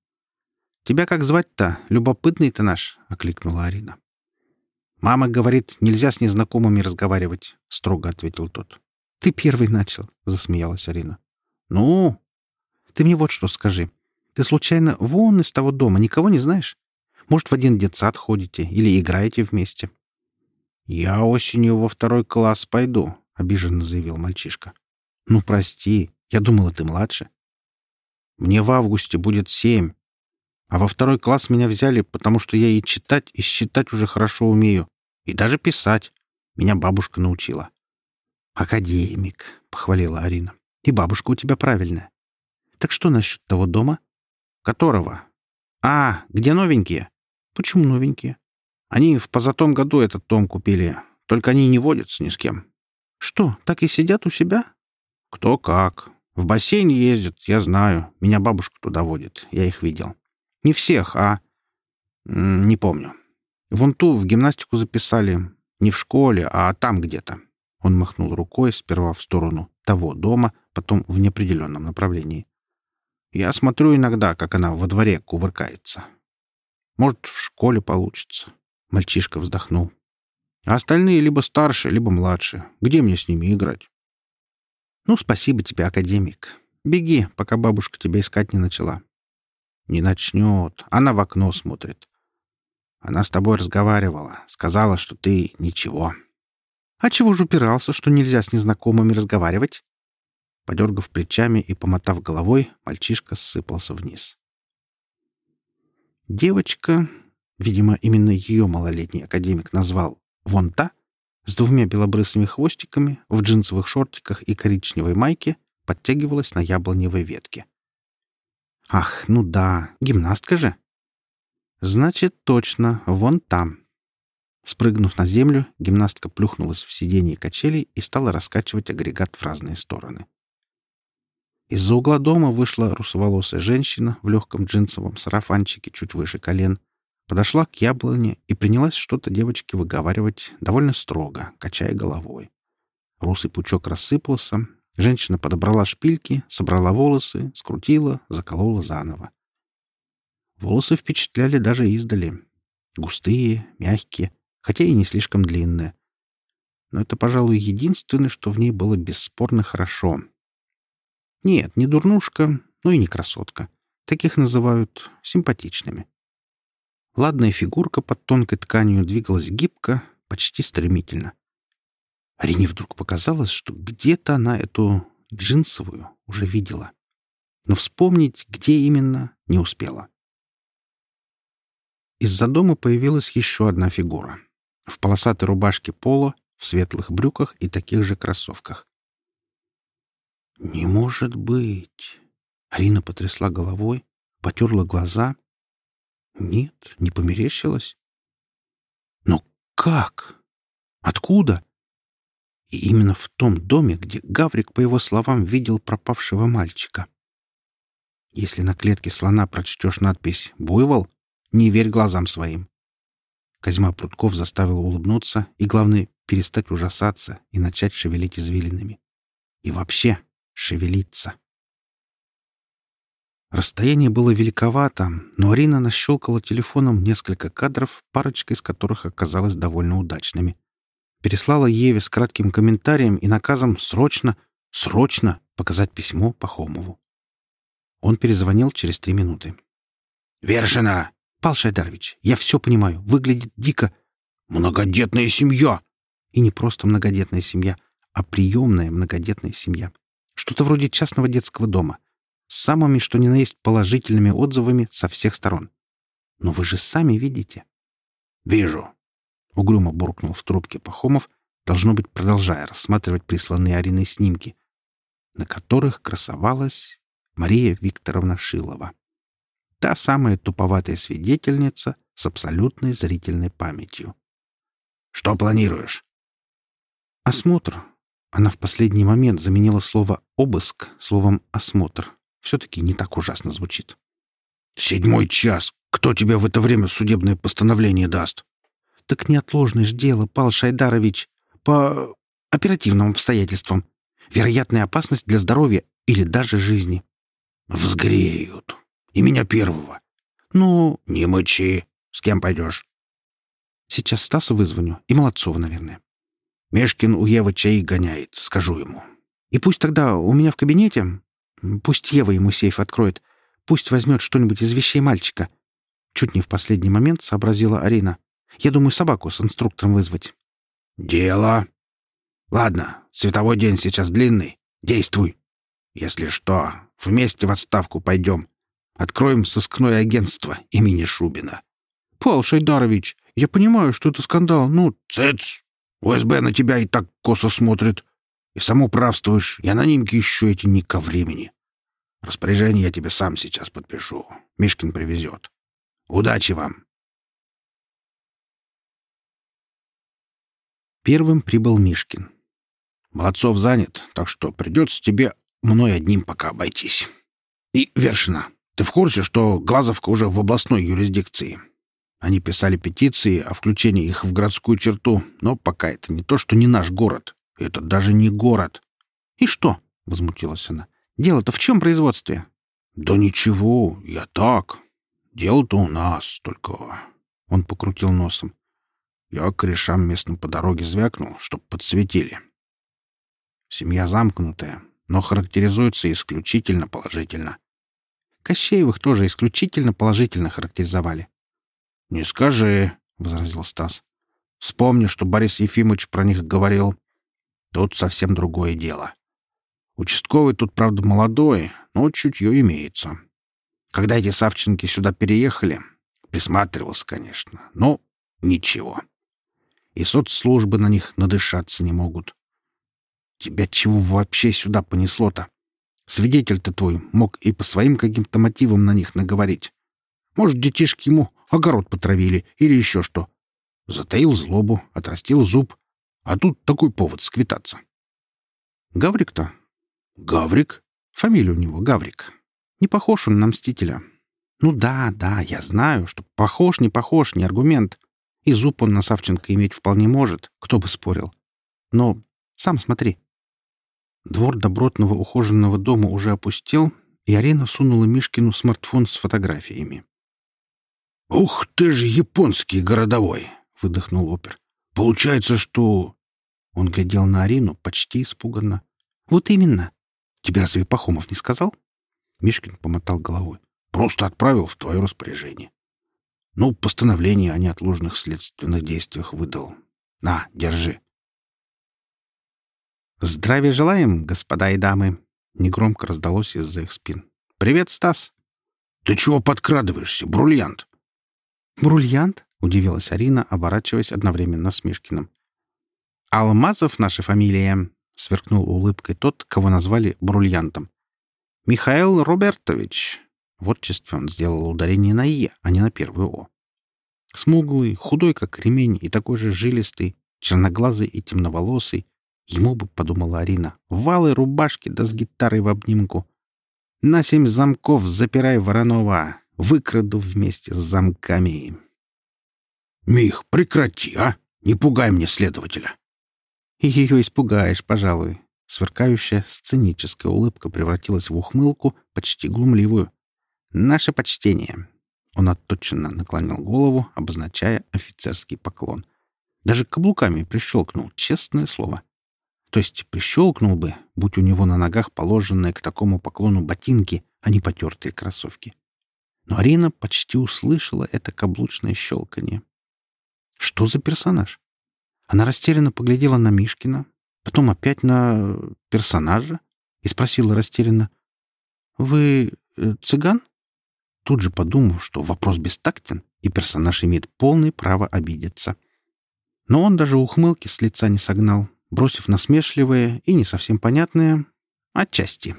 «Тебя как звать-то? Любопытный ты наш!» — окликнула Арина. «Мама говорит, нельзя с незнакомыми разговаривать», — строго ответил тот. «Ты первый начал», — засмеялась Арина. «Ну?» «Ты мне вот что скажи. Ты случайно вон из того дома никого не знаешь? Может, в один детсад ходите или играете вместе?» «Я осенью во второй класс пойду», — обиженно заявил мальчишка. «Ну, прости, я думала, ты младше». «Мне в августе будет семь. А во второй класс меня взяли, потому что я и читать, и считать уже хорошо умею. И даже писать. Меня бабушка научила». «Академик», — похвалила Арина. «И бабушка у тебя правильная. Так что насчет того дома?» «Которого?» «А, где новенькие?» «Почему новенькие?» «Они в позатом году этот дом купили. Только они не водятся ни с кем». «Что, так и сидят у себя?» «Кто как. В бассейн ездят, я знаю. Меня бабушка туда водит. Я их видел. Не всех, а... Не помню. Вон ту в гимнастику записали. Не в школе, а там где-то. Он махнул рукой сперва в сторону того дома, потом в неопределенном направлении. Я смотрю иногда, как она во дворе кувыркается. Может, в школе получится. Мальчишка вздохнул. А остальные либо старше, либо младше. Где мне с ними играть? Ну, спасибо тебе, академик. Беги, пока бабушка тебя искать не начала. Не начнет. Она в окно смотрит. Она с тобой разговаривала. Сказала, что ты ничего. А чего же упирался, что нельзя с незнакомыми разговаривать? Подергав плечами и помотав головой, мальчишка ссыпался вниз. Девочка, видимо, именно ее малолетний академик назвал «вон та», с двумя белобрысыми хвостиками, в джинсовых шортиках и коричневой майке, подтягивалась на яблоневой ветке. «Ах, ну да, гимнастка же!» «Значит, точно, вон там». Спрыгнув на землю, гимнастка плюхнулась в сиденье качелей и стала раскачивать агрегат в разные стороны. Из-за угла дома вышла русоволосая женщина в легком джинсовом сарафанчике чуть выше колен подошла к яблоне и принялась что-то девочке выговаривать довольно строго, качая головой. Русый пучок рассыпался, женщина подобрала шпильки, собрала волосы, скрутила, заколола заново. Волосы впечатляли даже издали. Густые, мягкие, хотя и не слишком длинные. Но это, пожалуй, единственное, что в ней было бесспорно хорошо. Нет, не дурнушка, но и не красотка. Таких называют симпатичными. Ладная фигурка под тонкой тканью двигалась гибко, почти стремительно. Арине вдруг показалось, что где-то она эту джинсовую уже видела. Но вспомнить, где именно, не успела. Из-за дома появилась еще одна фигура. В полосатой рубашке поло, в светлых брюках и таких же кроссовках. «Не может быть!» Арина потрясла головой, потерла глаза нет, не померещилось. Но как? Откуда? И именно в том доме, где Гаврик, по его словам, видел пропавшего мальчика. Если на клетке слона прочтешь надпись «Буйвол», не верь глазам своим. Козьма Прутков заставил улыбнуться и, главное, перестать ужасаться и начать шевелить извилинами. И вообще шевелиться. Расстояние было великовато, но Арина нащелкала телефоном несколько кадров, парочка из которых оказалась довольно удачными. Переслала Еве с кратким комментарием и наказом срочно, срочно показать письмо Пахомову. Он перезвонил через три минуты. «Вершина!» «Пал Шайдарович, я все понимаю. Выглядит дико...» «Многодетная семья!» И не просто многодетная семья, а приемная многодетная семья. Что-то вроде частного детского дома с самыми, что ни на есть, положительными отзывами со всех сторон. Но вы же сами видите. «Вижу», — угрюмо буркнул в трубке Пахомов, должно быть, продолжая рассматривать присланные Ариной снимки, на которых красовалась Мария Викторовна Шилова. Та самая туповатая свидетельница с абсолютной зрительной памятью. «Что планируешь?» «Осмотр». Она в последний момент заменила слово «обыск» словом «осмотр» все-таки не так ужасно звучит. «Седьмой час! Кто тебе в это время судебное постановление даст?» так неотложное ж дело, Пал Шайдарович. По оперативным обстоятельствам. Вероятная опасность для здоровья или даже жизни. Взгреют. И меня первого. Ну, не мычи. С кем пойдешь? Сейчас Стасу вызвоню. И Молодцова, наверное. Мешкин у Евы чай гоняет, скажу ему. И пусть тогда у меня в кабинете... Пусть Ева ему сейф откроет. Пусть возьмет что-нибудь из вещей мальчика. Чуть не в последний момент сообразила Арина. Я думаю, собаку с инструктором вызвать. Дело. Ладно, световой день сейчас длинный. Действуй. Если что, вместе в отставку пойдем. Откроем сыскное агентство имени Шубина. Пал Шайдарович, я понимаю, что это скандал, ну... Цец! ОСБ на тебя и так косо смотрит. И самоуправствуешь, и анонимки еще эти не ко времени. Распоряжение я тебе сам сейчас подпишу. Мишкин привезет. Удачи вам. Первым прибыл Мишкин. Молодцов занят, так что придется тебе мной одним пока обойтись. И, Вершина, ты в курсе, что Глазовка уже в областной юрисдикции? Они писали петиции о включении их в городскую черту, но пока это не то, что не наш город. Это даже не город. — И что? — возмутилась она. — Дело-то в чем производстве? — Да ничего, я так. Дело-то у нас, только... Он покрутил носом. Я корешам местным по дороге звякнул, чтоб подсветили. Семья замкнутая, но характеризуется исключительно положительно. Кощеевых тоже исключительно положительно характеризовали. — Не скажи, — возразил Стас. — Вспомни, что Борис Ефимович про них говорил. Тут совсем другое дело. Участковый тут, правда, молодой, но чутье имеется. Когда эти Савченки сюда переехали, присматривался, конечно, но ничего. И соцслужбы на них надышаться не могут. Тебя чего вообще сюда понесло-то? Свидетель-то твой мог и по своим каким-то мотивам на них наговорить. Может, детишки ему огород потравили или еще что. Затаил злобу, отрастил зуб. А тут такой повод сквитаться. Гаврик-то? Гаврик? Фамилия у него Гаврик. Не похож он на Мстителя. Ну да, да, я знаю, что похож, не похож, не аргумент. И зуб он на Савченко иметь вполне может, кто бы спорил. Но сам смотри. Двор добротного ухоженного дома уже опустел, и Арина сунула Мишкину смартфон с фотографиями. «Ух ты же японский городовой!» — выдохнул опер. «Получается, что...» Он глядел на Арину почти испуганно. «Вот именно. Тебе разве Пахомов не сказал?» Мишкин помотал головой. «Просто отправил в твое распоряжение. Ну, постановление о неотложных следственных действиях выдал. На, держи». «Здравия желаем, господа и дамы!» — негромко раздалось из-за их спин. «Привет, Стас!» «Ты чего подкрадываешься, брульянт?» «Брульянт?» — удивилась Арина, оборачиваясь одновременно с Мишкиным. «Алмазов наша фамилия», — сверкнул улыбкой тот, кого назвали брульянтом. «Михаил Робертович». В отчестве он сделал ударение на «е», а не на первую «о». Смуглый, худой, как ремень, и такой же жилистый, черноглазый и темноволосый. Ему бы, подумала Арина, валы рубашки да с гитарой в обнимку. «На семь замков запирай Воронова!» Выкраду вместе с замками. «Мих, прекрати, а! Не пугай мне следователя!» «Ее испугаешь, пожалуй». Сверкающая сценическая улыбка превратилась в ухмылку, почти глумливую. «Наше почтение!» Он отточенно наклонил голову, обозначая офицерский поклон. Даже каблуками прищелкнул, честное слово. То есть прищелкнул бы, будь у него на ногах положенные к такому поклону ботинки, а не потертые кроссовки но Арина почти услышала это каблучное щелканье. Что за персонаж? Она растерянно поглядела на Мишкина, потом опять на персонажа и спросила растерянно. «Вы э, цыган?» Тут же подумав, что вопрос бестактен, и персонаж имеет полное право обидеться. Но он даже ухмылки с лица не согнал, бросив насмешливое и не совсем понятное «отчасти».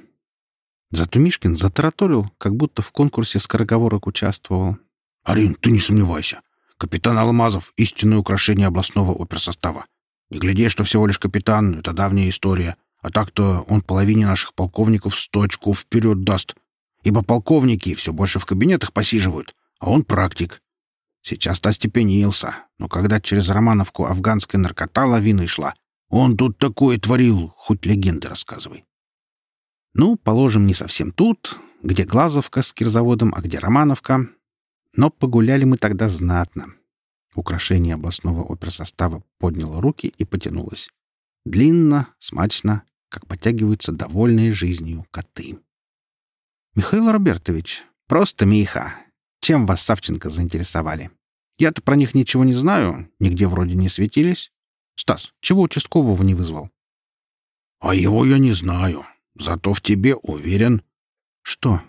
Зато Мишкин затараторил, как будто в конкурсе скороговорок участвовал. «Арин, ты не сомневайся. Капитан Алмазов — истинное украшение областного оперсостава. Не гляди, что всего лишь капитан — это давняя история. А так-то он половине наших полковников сто очков вперед даст. Ибо полковники все больше в кабинетах посиживают, а он практик. Сейчас-то остепенился, но когда через Романовку афганская наркота лавиной шла, он тут такое творил, хоть легенды рассказывай. Ну, положим, не совсем тут, где Глазовка с кирзаводом, а где Романовка. Но погуляли мы тогда знатно. Украшение областного оперсостава подняло руки и потянулось. Длинно, смачно, как подтягиваются довольные жизнью коты. «Михаил Робертович, просто Миха. Чем вас Савченко заинтересовали? Я-то про них ничего не знаю, нигде вроде не светились. Стас, чего участкового не вызвал?» «А его я не знаю. Зато в тебе уверен». «Что?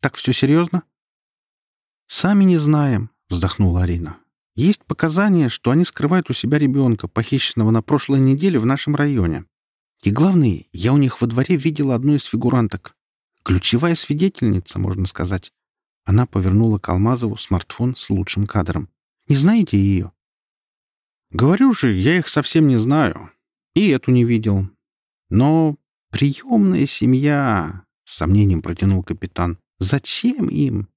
Так все серьезно?» «Сами не знаем», — вздохнула Арина. «Есть показания, что они скрывают у себя ребенка, похищенного на прошлой неделе в нашем районе. И главное, я у них во дворе видела одну из фигуранток. Ключевая свидетельница, можно сказать. Она повернула к Алмазову смартфон с лучшим кадром. Не знаете ее? Говорю же, я их совсем не знаю. И эту не видел. Но приемная семья, с сомнением протянул капитан. Зачем им?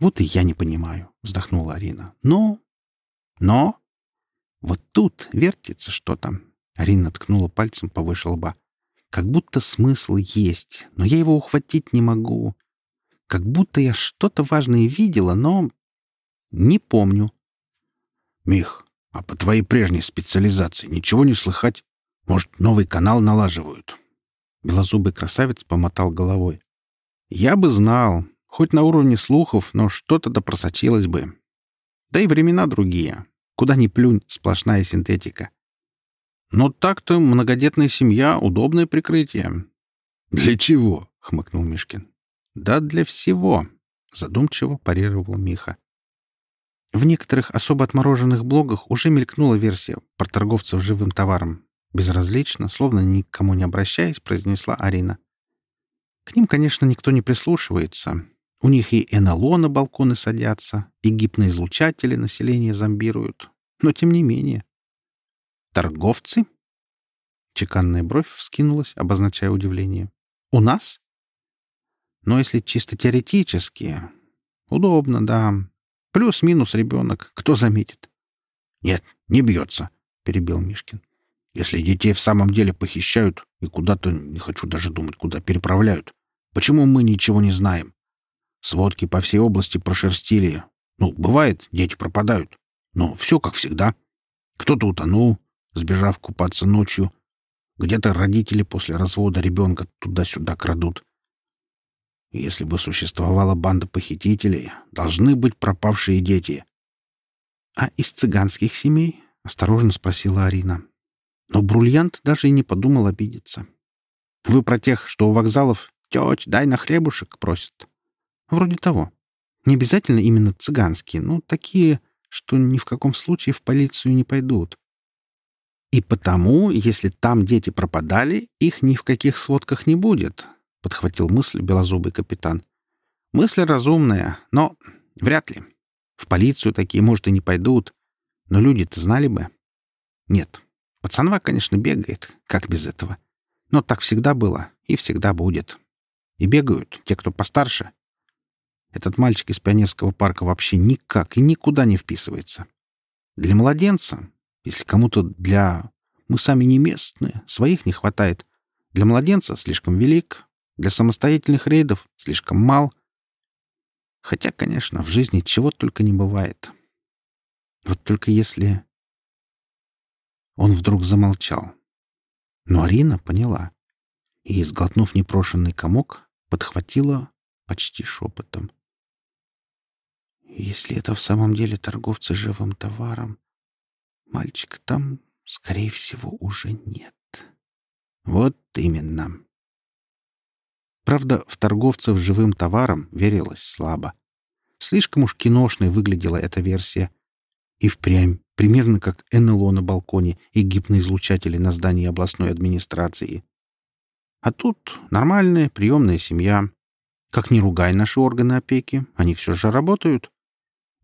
Вот и я не понимаю, вздохнула Арина. Но... Но... Вот тут вертится что-то. Арина ткнула пальцем повыше лба. Как будто смысл есть, но я его ухватить не могу. Как будто я что-то важное видела, но... Не помню. Мих, а по твоей прежней специализации ничего не слыхать? Может, новый канал налаживают?» Белозубый красавец помотал головой. «Я бы знал. Хоть на уровне слухов, но что-то да просочилось бы. Да и времена другие. Куда ни плюнь, сплошная синтетика. Но так-то многодетная семья — удобное прикрытие. «Для чего?» — хмыкнул Мишкин. «Да для всего», — задумчиво парировал Миха. В некоторых особо отмороженных блогах уже мелькнула версия про торговцев живым товаром. Безразлично, словно ни к кому не обращаясь, произнесла Арина. К ним, конечно, никто не прислушивается. У них и НЛО на балконы садятся, и гипноизлучатели население зомбируют. Но тем не менее. Торговцы? Чеканная бровь вскинулась, обозначая удивление. У нас? Но если чисто теоретически... Удобно, да. Плюс-минус ребенок. Кто заметит? Нет, не бьется, перебил Мишкин. Если детей в самом деле похищают и куда-то, не хочу даже думать, куда переправляют, почему мы ничего не знаем? Сводки по всей области прошерстили. Ну, бывает, дети пропадают. Но все как всегда. Кто-то утонул, сбежав купаться ночью. Где-то родители после развода ребенка туда-сюда крадут. Если бы существовала банда похитителей, должны быть пропавшие дети. — А из цыганских семей? — осторожно спросила Арина. Но Брульянт даже и не подумал обидеться. — Вы про тех, что у вокзалов «Теть, дай на хлебушек» просят. Вроде того. Не обязательно именно цыганские, но такие, что ни в каком случае в полицию не пойдут. И потому, если там дети пропадали, их ни в каких сводках не будет, — подхватил мысль белозубый капитан. Мысль разумная, но вряд ли. В полицию такие, может, и не пойдут. Но люди-то знали бы. Нет. Пацанва, конечно, бегает. Как без этого? Но так всегда было и всегда будет. И бегают те, кто постарше. Этот мальчик из пионерского парка вообще никак и никуда не вписывается. Для младенца если кому-то для... Мы сами не местные, своих не хватает. Для младенца слишком велик, для самостоятельных рейдов слишком мал. Хотя, конечно, в жизни чего только не бывает. Вот только если... Он вдруг замолчал. Но Арина поняла. И, сглотнув непрошенный комок, подхватила почти шепотом. Если это в самом деле торговцы живым товаром, Мальчика там, скорее всего, уже нет. Вот именно. Правда, в торговцев живым товаром верилось слабо. Слишком уж киношной выглядела эта версия. И впрямь, примерно как НЛО на балконе и гипноизлучатели на здании областной администрации. А тут нормальная приемная семья. Как ни ругай наши органы опеки, они все же работают.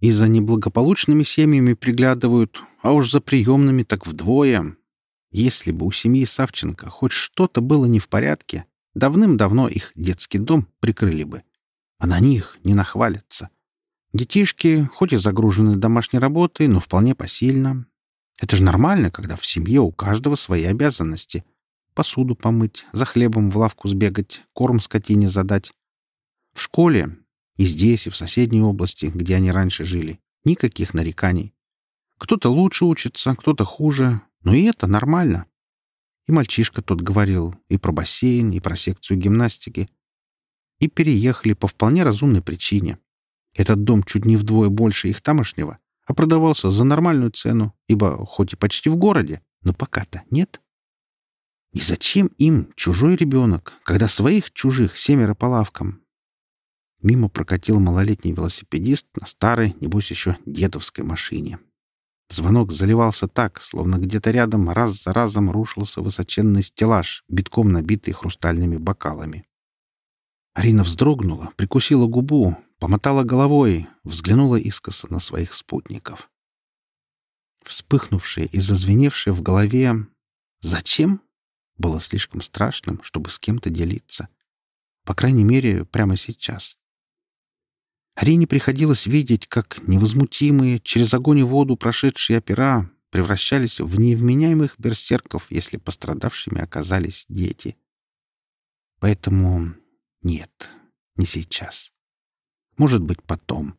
И за неблагополучными семьями приглядывают, а уж за приемными так вдвое. Если бы у семьи Савченко хоть что-то было не в порядке, давным-давно их детский дом прикрыли бы. А на них не нахвалятся. Детишки, хоть и загружены домашней работой, но вполне посильно. Это же нормально, когда в семье у каждого свои обязанности. Посуду помыть, за хлебом в лавку сбегать, корм скотине задать. В школе, и здесь, и в соседней области, где они раньше жили, никаких нареканий. Кто-то лучше учится, кто-то хуже, но и это нормально. И мальчишка тот говорил и про бассейн, и про секцию гимнастики. И переехали по вполне разумной причине. Этот дом чуть не вдвое больше их тамошнего, а продавался за нормальную цену, ибо хоть и почти в городе, но пока-то нет. И зачем им чужой ребенок, когда своих чужих семеро по лавкам? Мимо прокатил малолетний велосипедист на старой, небось еще дедовской машине. Звонок заливался так, словно где-то рядом раз за разом рушился высоченный стеллаж, битком набитый хрустальными бокалами. Арина вздрогнула, прикусила губу, помотала головой, взглянула искоса на своих спутников. Вспыхнувшее и зазвеневшее в голове «Зачем?» было слишком страшным, чтобы с кем-то делиться. По крайней мере, прямо сейчас. Арине приходилось видеть, как невозмутимые, через огонь и воду прошедшие опера превращались в невменяемых берсерков, если пострадавшими оказались дети. Поэтому нет, не сейчас. Может быть, потом.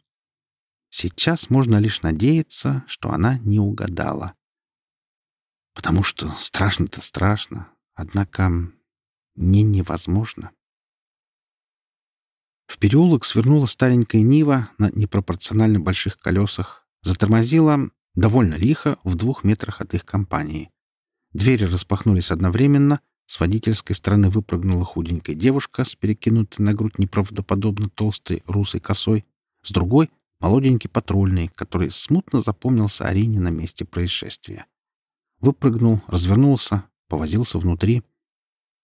Сейчас можно лишь надеяться, что она не угадала. Потому что страшно-то страшно, однако не невозможно. В переулок свернула старенькая Нива на непропорционально больших колесах, затормозила довольно лихо в двух метрах от их компании. Двери распахнулись одновременно, с водительской стороны выпрыгнула худенькая девушка с перекинутой на грудь неправдоподобно толстой русой косой, с другой — молоденький патрульный, который смутно запомнился Арине на месте происшествия. Выпрыгнул, развернулся, повозился внутри.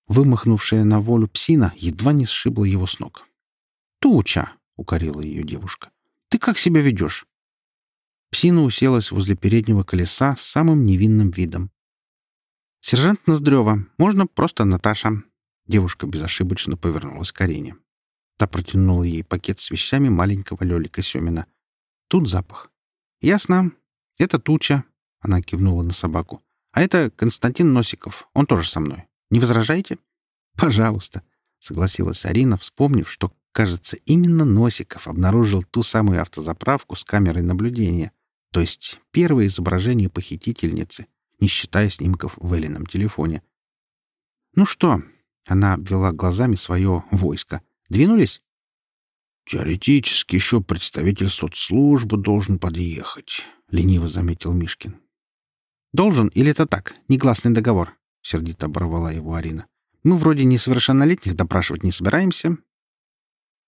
Вымахнувшая на волю псина едва не сшибла его с ног. «Туча!» — укорила ее девушка. «Ты как себя ведешь?» Псина уселась возле переднего колеса с самым невинным видом. «Сержант Ноздрева, можно просто Наташа». Девушка безошибочно повернулась к Арине. Та протянула ей пакет с вещами маленького Лёлика Семина. «Тут запах». «Ясно. Это туча», — она кивнула на собаку. «А это Константин Носиков. Он тоже со мной. Не возражаете?» «Пожалуйста», — согласилась Арина, вспомнив, что Кажется, именно Носиков обнаружил ту самую автозаправку с камерой наблюдения, то есть первое изображение похитительницы, не считая снимков в Элином телефоне. «Ну что?» — она обвела глазами свое войско. «Двинулись?» «Теоретически еще представитель соцслужбы должен подъехать», — лениво заметил Мишкин. «Должен или это так? Негласный договор?» — сердито оборвала его Арина. «Мы вроде несовершеннолетних допрашивать не собираемся,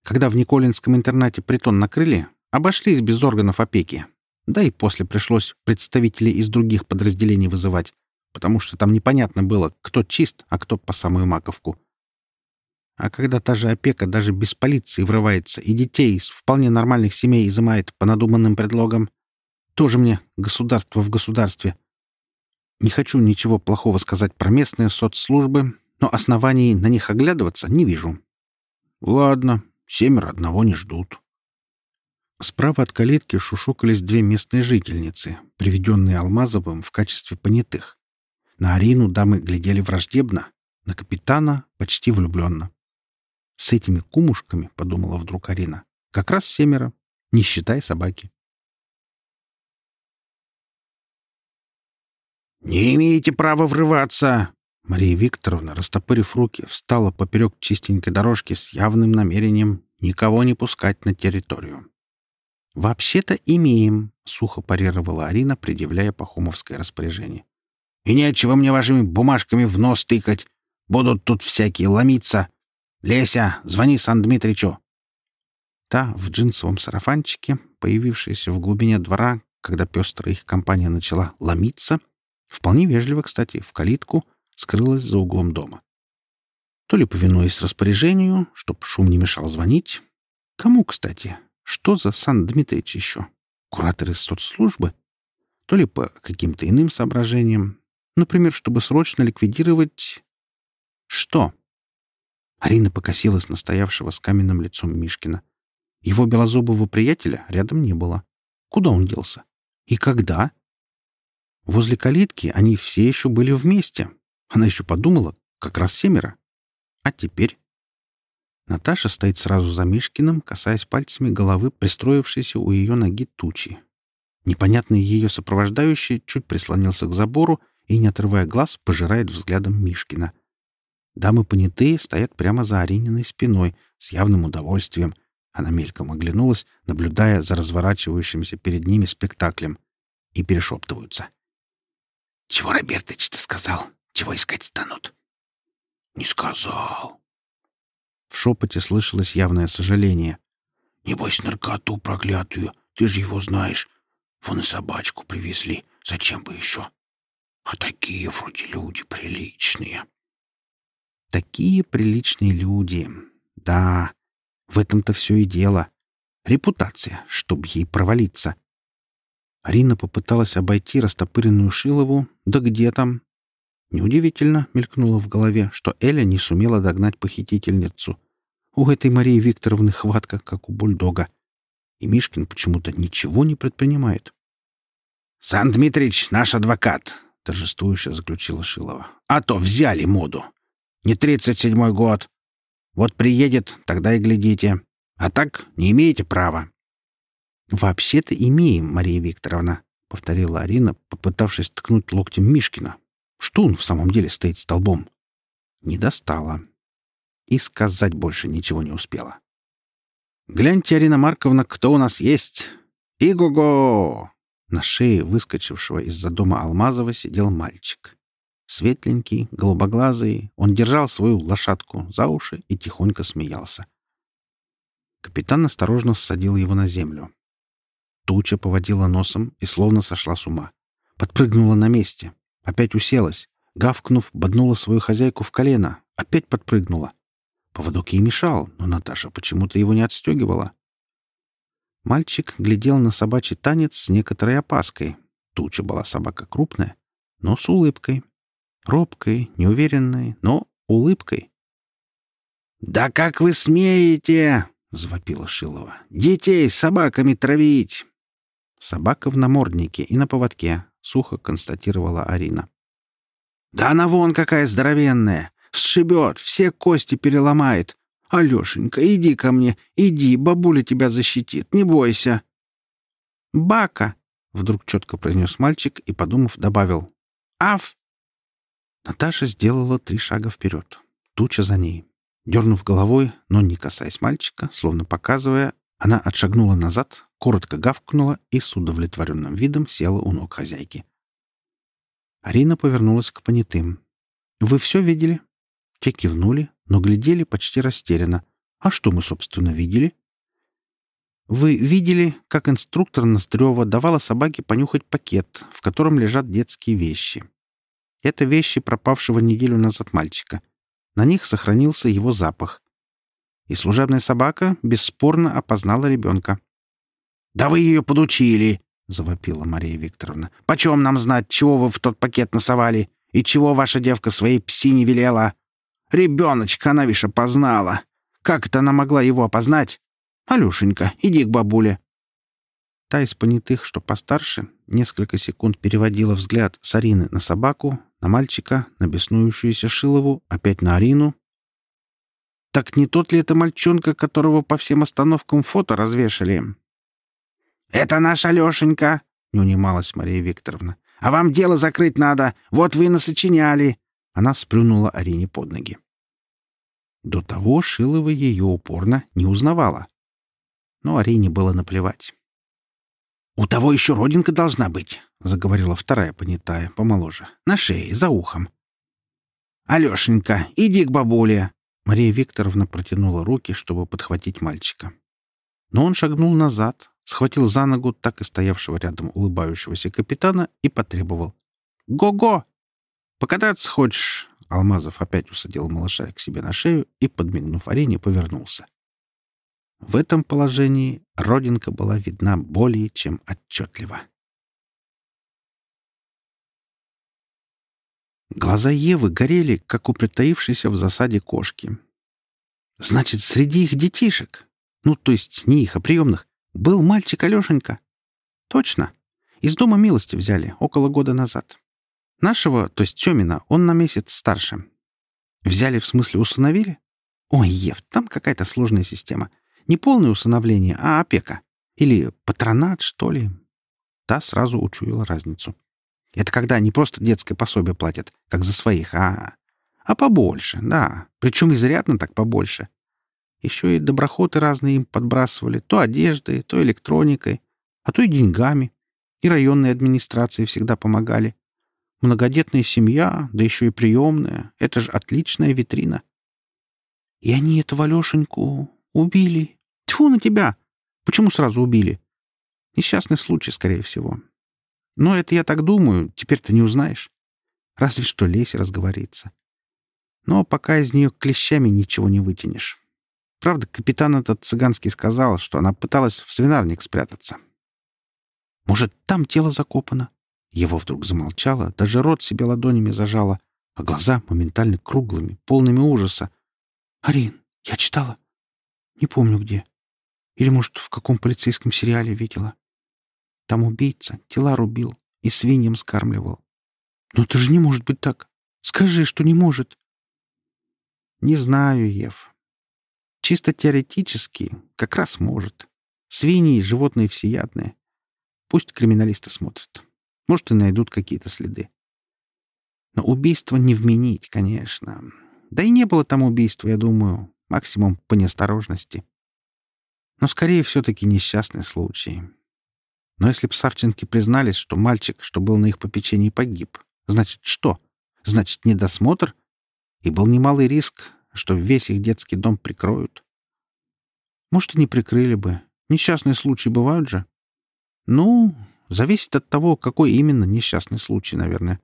когда в Николинском интернате притон накрыли, обошлись без органов опеки. Да и после пришлось представителей из других подразделений вызывать, потому что там непонятно было, кто чист, а кто по самую маковку. А когда та же опека даже без полиции врывается и детей из вполне нормальных семей изымает по надуманным предлогам, тоже мне государство в государстве. Не хочу ничего плохого сказать про местные соцслужбы, но оснований на них оглядываться не вижу. Ладно, Семеро одного не ждут. Справа от калитки шушукались две местные жительницы, приведенные Алмазовым в качестве понятых. На Арину дамы глядели враждебно, на капитана — почти влюбленно. «С этими кумушками, — подумала вдруг Арина, — как раз семеро, не считая собаки». «Не имеете права врываться!» Мария Викторовна, растопырив руки, встала поперек чистенькой дорожки с явным намерением никого не пускать на территорию. «Вообще-то имеем», — сухо парировала Арина, предъявляя Пахомовское распоряжение. «И нечего мне вашими бумажками в нос тыкать. Будут тут всякие ломиться. Леся, звони Сан Дмитричу». Та в джинсовом сарафанчике, появившаяся в глубине двора, когда пестрая их компания начала ломиться, вполне вежливо, кстати, в калитку — скрылась за углом дома. То ли повинуясь распоряжению, чтоб шум не мешал звонить. Кому, кстати? Что за Сан Дмитрич еще? Куратор из соцслужбы? То ли по каким-то иным соображениям. Например, чтобы срочно ликвидировать... Что? Арина покосилась на стоявшего с каменным лицом Мишкина. Его белозубого приятеля рядом не было. Куда он делся? И когда? Возле калитки они все еще были вместе. Она еще подумала, как раз семеро. А теперь? Наташа стоит сразу за Мишкиным, касаясь пальцами головы, пристроившейся у ее ноги тучи. Непонятный ее сопровождающий чуть прислонился к забору и, не отрывая глаз, пожирает взглядом Мишкина. Дамы понятые стоят прямо за Арининой спиной с явным удовольствием. Она мельком оглянулась, наблюдая за разворачивающимся перед ними спектаклем, и перешептываются. «Чего Робертыч-то сказал? Чего искать станут?» «Не сказал». В шепоте слышалось явное сожаление. «Небось, наркоту проклятую, ты же его знаешь. Вон и собачку привезли. Зачем бы еще? А такие вроде люди приличные». Такие приличные люди. Да, в этом-то все и дело. Репутация, чтобы ей провалиться. Арина попыталась обойти растопыренную Шилову. Да где там? Неудивительно, мелькнуло в голове, что Эля не сумела догнать похитительницу. У этой Марии Викторовны хватка, как у бульдога. И Мишкин почему-то ничего не предпринимает. «Сан Дмитрич, наш адвокат!» — торжествующе заключила Шилова. «А то взяли моду. Не тридцать седьмой год. Вот приедет, тогда и глядите. А так не имеете права». «Вообще-то имеем, Мария Викторовна», — повторила Арина, попытавшись ткнуть локтем Мишкина. «Что он в самом деле стоит столбом?» Не достала. И сказать больше ничего не успела. «Гляньте, Арина Марковна, кто у нас есть! Иго-го!» На шее выскочившего из-за дома Алмазова сидел мальчик. Светленький, голубоглазый, он держал свою лошадку за уши и тихонько смеялся. Капитан осторожно ссадил его на землю. Туча поводила носом и словно сошла с ума. Подпрыгнула на месте. Опять уселась. Гавкнув, боднула свою хозяйку в колено. Опять подпрыгнула. Поводок ей мешал, но Наташа почему-то его не отстегивала. Мальчик глядел на собачий танец с некоторой опаской. Туча была собака крупная, но с улыбкой. Робкой, неуверенной, но улыбкой. «Да как вы смеете!» — завопила Шилова. «Детей с собаками травить!» Собака в наморднике и на поводке, — сухо констатировала Арина. «Да она вон какая здоровенная! Сшибет, все кости переломает! Алешенька, иди ко мне, иди, бабуля тебя защитит, не бойся!» «Бака!» — вдруг четко произнес мальчик и, подумав, добавил. «Аф!» Наташа сделала три шага вперед. Туча за ней. Дернув головой, но не касаясь мальчика, словно показывая, она отшагнула назад, коротко гавкнула и с удовлетворенным видом села у ног хозяйки. Арина повернулась к понятым. «Вы все видели?» Те кивнули, но глядели почти растерянно. «А что мы, собственно, видели?» «Вы видели, как инструктор Нострева давала собаке понюхать пакет, в котором лежат детские вещи. Это вещи пропавшего неделю назад мальчика. На них сохранился его запах. И служебная собака бесспорно опознала ребенка. «Да вы ее подучили!» — завопила Мария Викторовна. «Почем нам знать, чего вы в тот пакет насовали? И чего ваша девка своей псине велела? Ребеночка она, вишь, опознала. Как это она могла его опознать? Алешенька, иди к бабуле». Та из понятых, что постарше, несколько секунд переводила взгляд с Арины на собаку, на мальчика, на беснующуюся Шилову, опять на Арину. «Так не тот ли это мальчонка, которого по всем остановкам фото развешали?» «Это наш Алешенька!» — не унималась Мария Викторовна. «А вам дело закрыть надо! Вот вы насочиняли!» Она сплюнула Арине под ноги. До того Шилова ее упорно не узнавала. Но Арине было наплевать. «У того еще родинка должна быть», — заговорила вторая понятая, помоложе. «На шее, за ухом». «Алешенька, иди к бабуле!» Мария Викторовна протянула руки, чтобы подхватить мальчика. Но он шагнул назад, схватил за ногу так и стоявшего рядом улыбающегося капитана и потребовал. «Го-го! Покататься хочешь?» Алмазов опять усадил малыша к себе на шею и, подмигнув арене, повернулся. В этом положении родинка была видна более чем отчетливо. Глаза Евы горели, как у притаившейся в засаде кошки. «Значит, среди их детишек? Ну, то есть не их, а приемных. Был мальчик Алешенька. Точно. Из дома милости взяли около года назад. Нашего, то есть Семина, он на месяц старше. Взяли, в смысле, усыновили? Ой, Ев, там какая-то сложная система. Не полное усыновление, а опека. Или патронат, что ли. Та сразу учуяла разницу. Это когда не просто детское пособие платят, как за своих, а... А побольше, да. Причем изрядно так побольше. Еще и доброхоты разные им подбрасывали. То одеждой, то электроникой, а то и деньгами. И районные администрации всегда помогали. Многодетная семья, да еще и приемная. Это же отличная витрина. И они этого Алешеньку убили. Тьфу на тебя! Почему сразу убили? Несчастный случай, скорее всего. Но это я так думаю, теперь ты не узнаешь. Разве что Леся разговорится. Но пока из нее клещами ничего не вытянешь. Правда, капитан этот цыганский сказал, что она пыталась в свинарник спрятаться. Может, там тело закопано? Его вдруг замолчала, даже рот себе ладонями зажала, а глаза моментально круглыми, полными ужаса. «Арин, я читала. Не помню где. Или, может, в каком полицейском сериале видела. Там убийца тела рубил и свиньям скармливал. Но это же не может быть так. Скажи, что не может. Не знаю, Ев. Чисто теоретически как раз может. Свиньи — животные всеядные. Пусть криминалисты смотрят. Может, и найдут какие-то следы. Но убийство не вменить, конечно. Да и не было там убийства, я думаю. Максимум по неосторожности. Но скорее все-таки несчастный случай. Но если бы Савченки признались, что мальчик, что был на их попечении, погиб, значит что? Значит, недосмотр? И был немалый риск, что весь их детский дом прикроют. Может, и не прикрыли бы. Несчастные случаи бывают же. Ну, зависит от того, какой именно несчастный случай, наверное.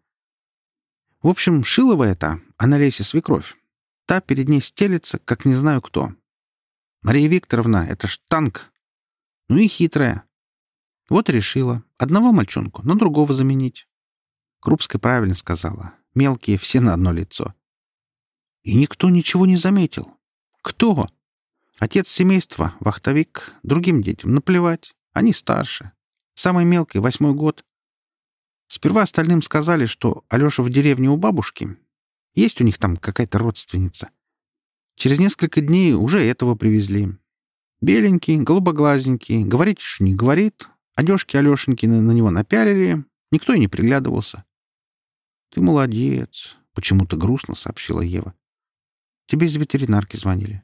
В общем, Шилова это, она Леся свекровь. Та перед ней стелется, как не знаю кто. Мария Викторовна — это ж танк. Ну и хитрая. Вот и решила. Одного мальчонку на другого заменить. Крупская правильно сказала. Мелкие все на одно лицо. И никто ничего не заметил. Кто? Отец семейства, вахтовик, другим детям наплевать. Они старше. Самый мелкий, восьмой год. Сперва остальным сказали, что Алеша в деревне у бабушки. Есть у них там какая-то родственница. Через несколько дней уже этого привезли. Беленький, голубоглазенький, говорить уж не говорит. Одежки Алешенькины на него напялили. Никто и не приглядывался. — Ты молодец, — почему-то грустно сообщила Ева. — Тебе из ветеринарки звонили.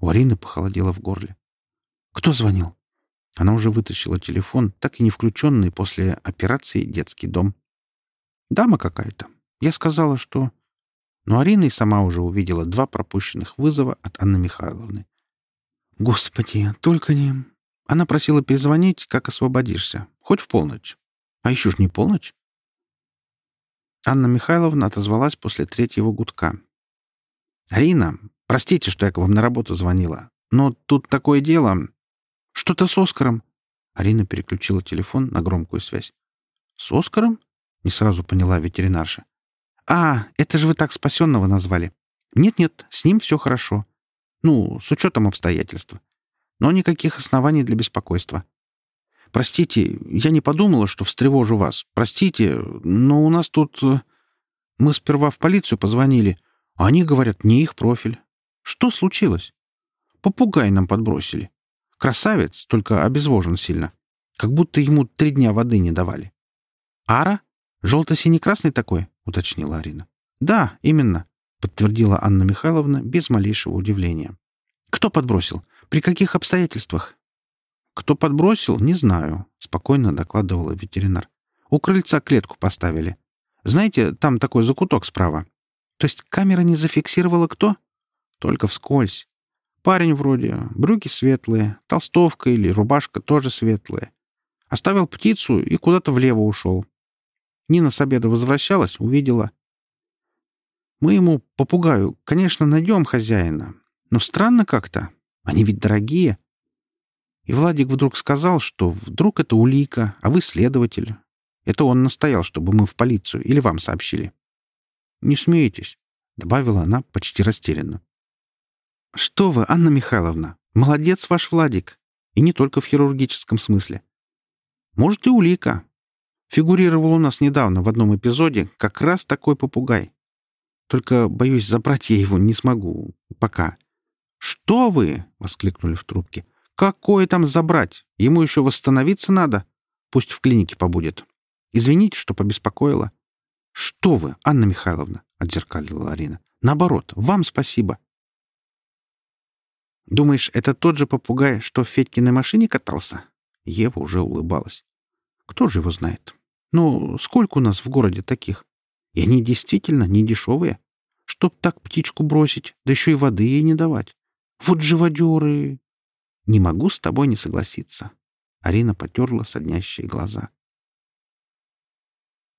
У Арины похолодело в горле. — Кто звонил? Она уже вытащила телефон, так и не включенный после операции детский дом. «Дама какая-то. Я сказала, что...» Но Арина и сама уже увидела два пропущенных вызова от Анны Михайловны. «Господи, только не...» Она просила перезвонить, как освободишься. Хоть в полночь. А еще ж не полночь. Анна Михайловна отозвалась после третьего гудка. «Арина, простите, что я к вам на работу звонила, но тут такое дело. Что-то с Оскаром». Арина переключила телефон на громкую связь. «С Оскаром?» — не сразу поняла ветеринарша. «А, это же вы так спасенного назвали. Нет-нет, с ним все хорошо. Ну, с учетом обстоятельств. Но никаких оснований для беспокойства. Простите, я не подумала, что встревожу вас. Простите, но у нас тут... Э, мы сперва в полицию позвонили, а они говорят, не их профиль. Что случилось? Попугай нам подбросили. Красавец, только обезвожен сильно. Как будто ему три дня воды не давали. «Ара? Желто-синий-красный такой?» — уточнила Арина. «Да, именно», — подтвердила Анна Михайловна без малейшего удивления. «Кто подбросил? При каких обстоятельствах?» «Кто подбросил, не знаю», — спокойно докладывала ветеринар. «У крыльца клетку поставили. Знаете, там такой закуток справа. То есть камера не зафиксировала кто? Только вскользь. Парень вроде, брюки светлые, толстовка или рубашка тоже светлая. Оставил птицу и куда-то влево ушел. Нина с обеда возвращалась, увидела. Мы ему, попугаю, конечно, найдем хозяина. Но странно как-то. Они ведь дорогие. И Владик вдруг сказал, что вдруг это улика, а вы следователь. Это он настоял, чтобы мы в полицию или вам сообщили. «Не смейтесь», — добавила она почти растерянно. «Что вы, Анна Михайловна?» Молодец ваш Владик. И не только в хирургическом смысле. Может, и улика. Фигурировал у нас недавно в одном эпизоде как раз такой попугай. Только, боюсь, забрать я его не смогу. Пока. «Что вы?» — воскликнули в трубке. «Какое там забрать? Ему еще восстановиться надо. Пусть в клинике побудет. Извините, что побеспокоила». «Что вы, Анна Михайловна?» — отзеркалила Арина. «Наоборот, вам спасибо». «Думаешь, это тот же попугай, что в Федькиной машине катался?» Ева уже улыбалась. «Кто же его знает? Ну, сколько у нас в городе таких? И они действительно не дешевые. Чтоб так птичку бросить, да еще и воды ей не давать. Вот живодеры!» «Не могу с тобой не согласиться». Арина потерла соднящие глаза.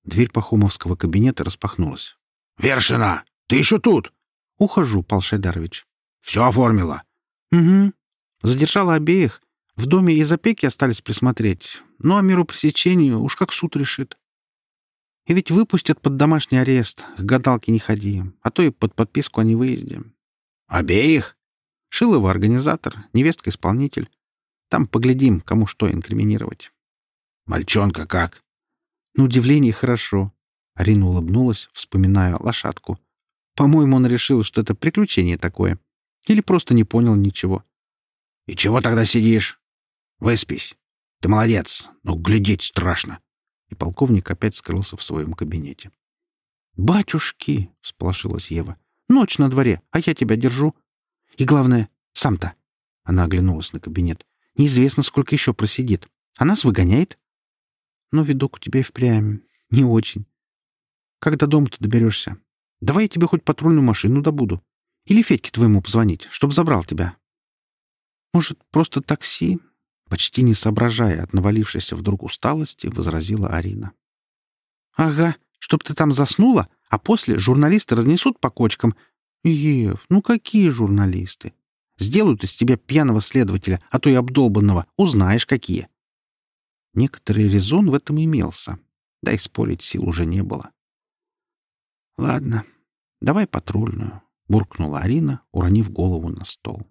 Дверь Пахомовского кабинета распахнулась. «Вершина! Ты еще тут?» «Ухожу, Пал Шайдарович». «Все оформила?» «Угу. Задержала обеих. В доме из опеки остались присмотреть. Ну, а меру пресечения уж как суд решит. И ведь выпустят под домашний арест. К гадалке не ходи. А то и под подписку о невыезде». «Обеих?» Шилова организатор, невестка исполнитель. Там поглядим, кому что инкриминировать. «Мальчонка как?» На удивление хорошо. Арина улыбнулась, вспоминая лошадку. По-моему, он решил, что это приключение такое. Или просто не понял ничего. «И чего тогда сидишь? Выспись. Ты молодец, но глядеть страшно». И полковник опять скрылся в своем кабинете. «Батюшки!» — всполошилась Ева. «Ночь на дворе, а я тебя держу. И главное, сам-то...» Она оглянулась на кабинет. «Неизвестно, сколько еще просидит. А нас выгоняет?» Но видок у тебя и впрямь не очень. Как до дома-то доберешься? Давай я тебе хоть патрульную машину добуду. Или Федьке твоему позвонить, чтоб забрал тебя. Может, просто такси? Почти не соображая от навалившейся вдруг усталости, возразила Арина. Ага, чтоб ты там заснула, а после журналисты разнесут по кочкам. Ев, ну какие журналисты? Сделают из тебя пьяного следователя, а то и обдолбанного. Узнаешь, какие. Некоторый резон в этом имелся. Да и спорить сил уже не было. «Ладно, давай патрульную», — буркнула Арина, уронив голову на стол.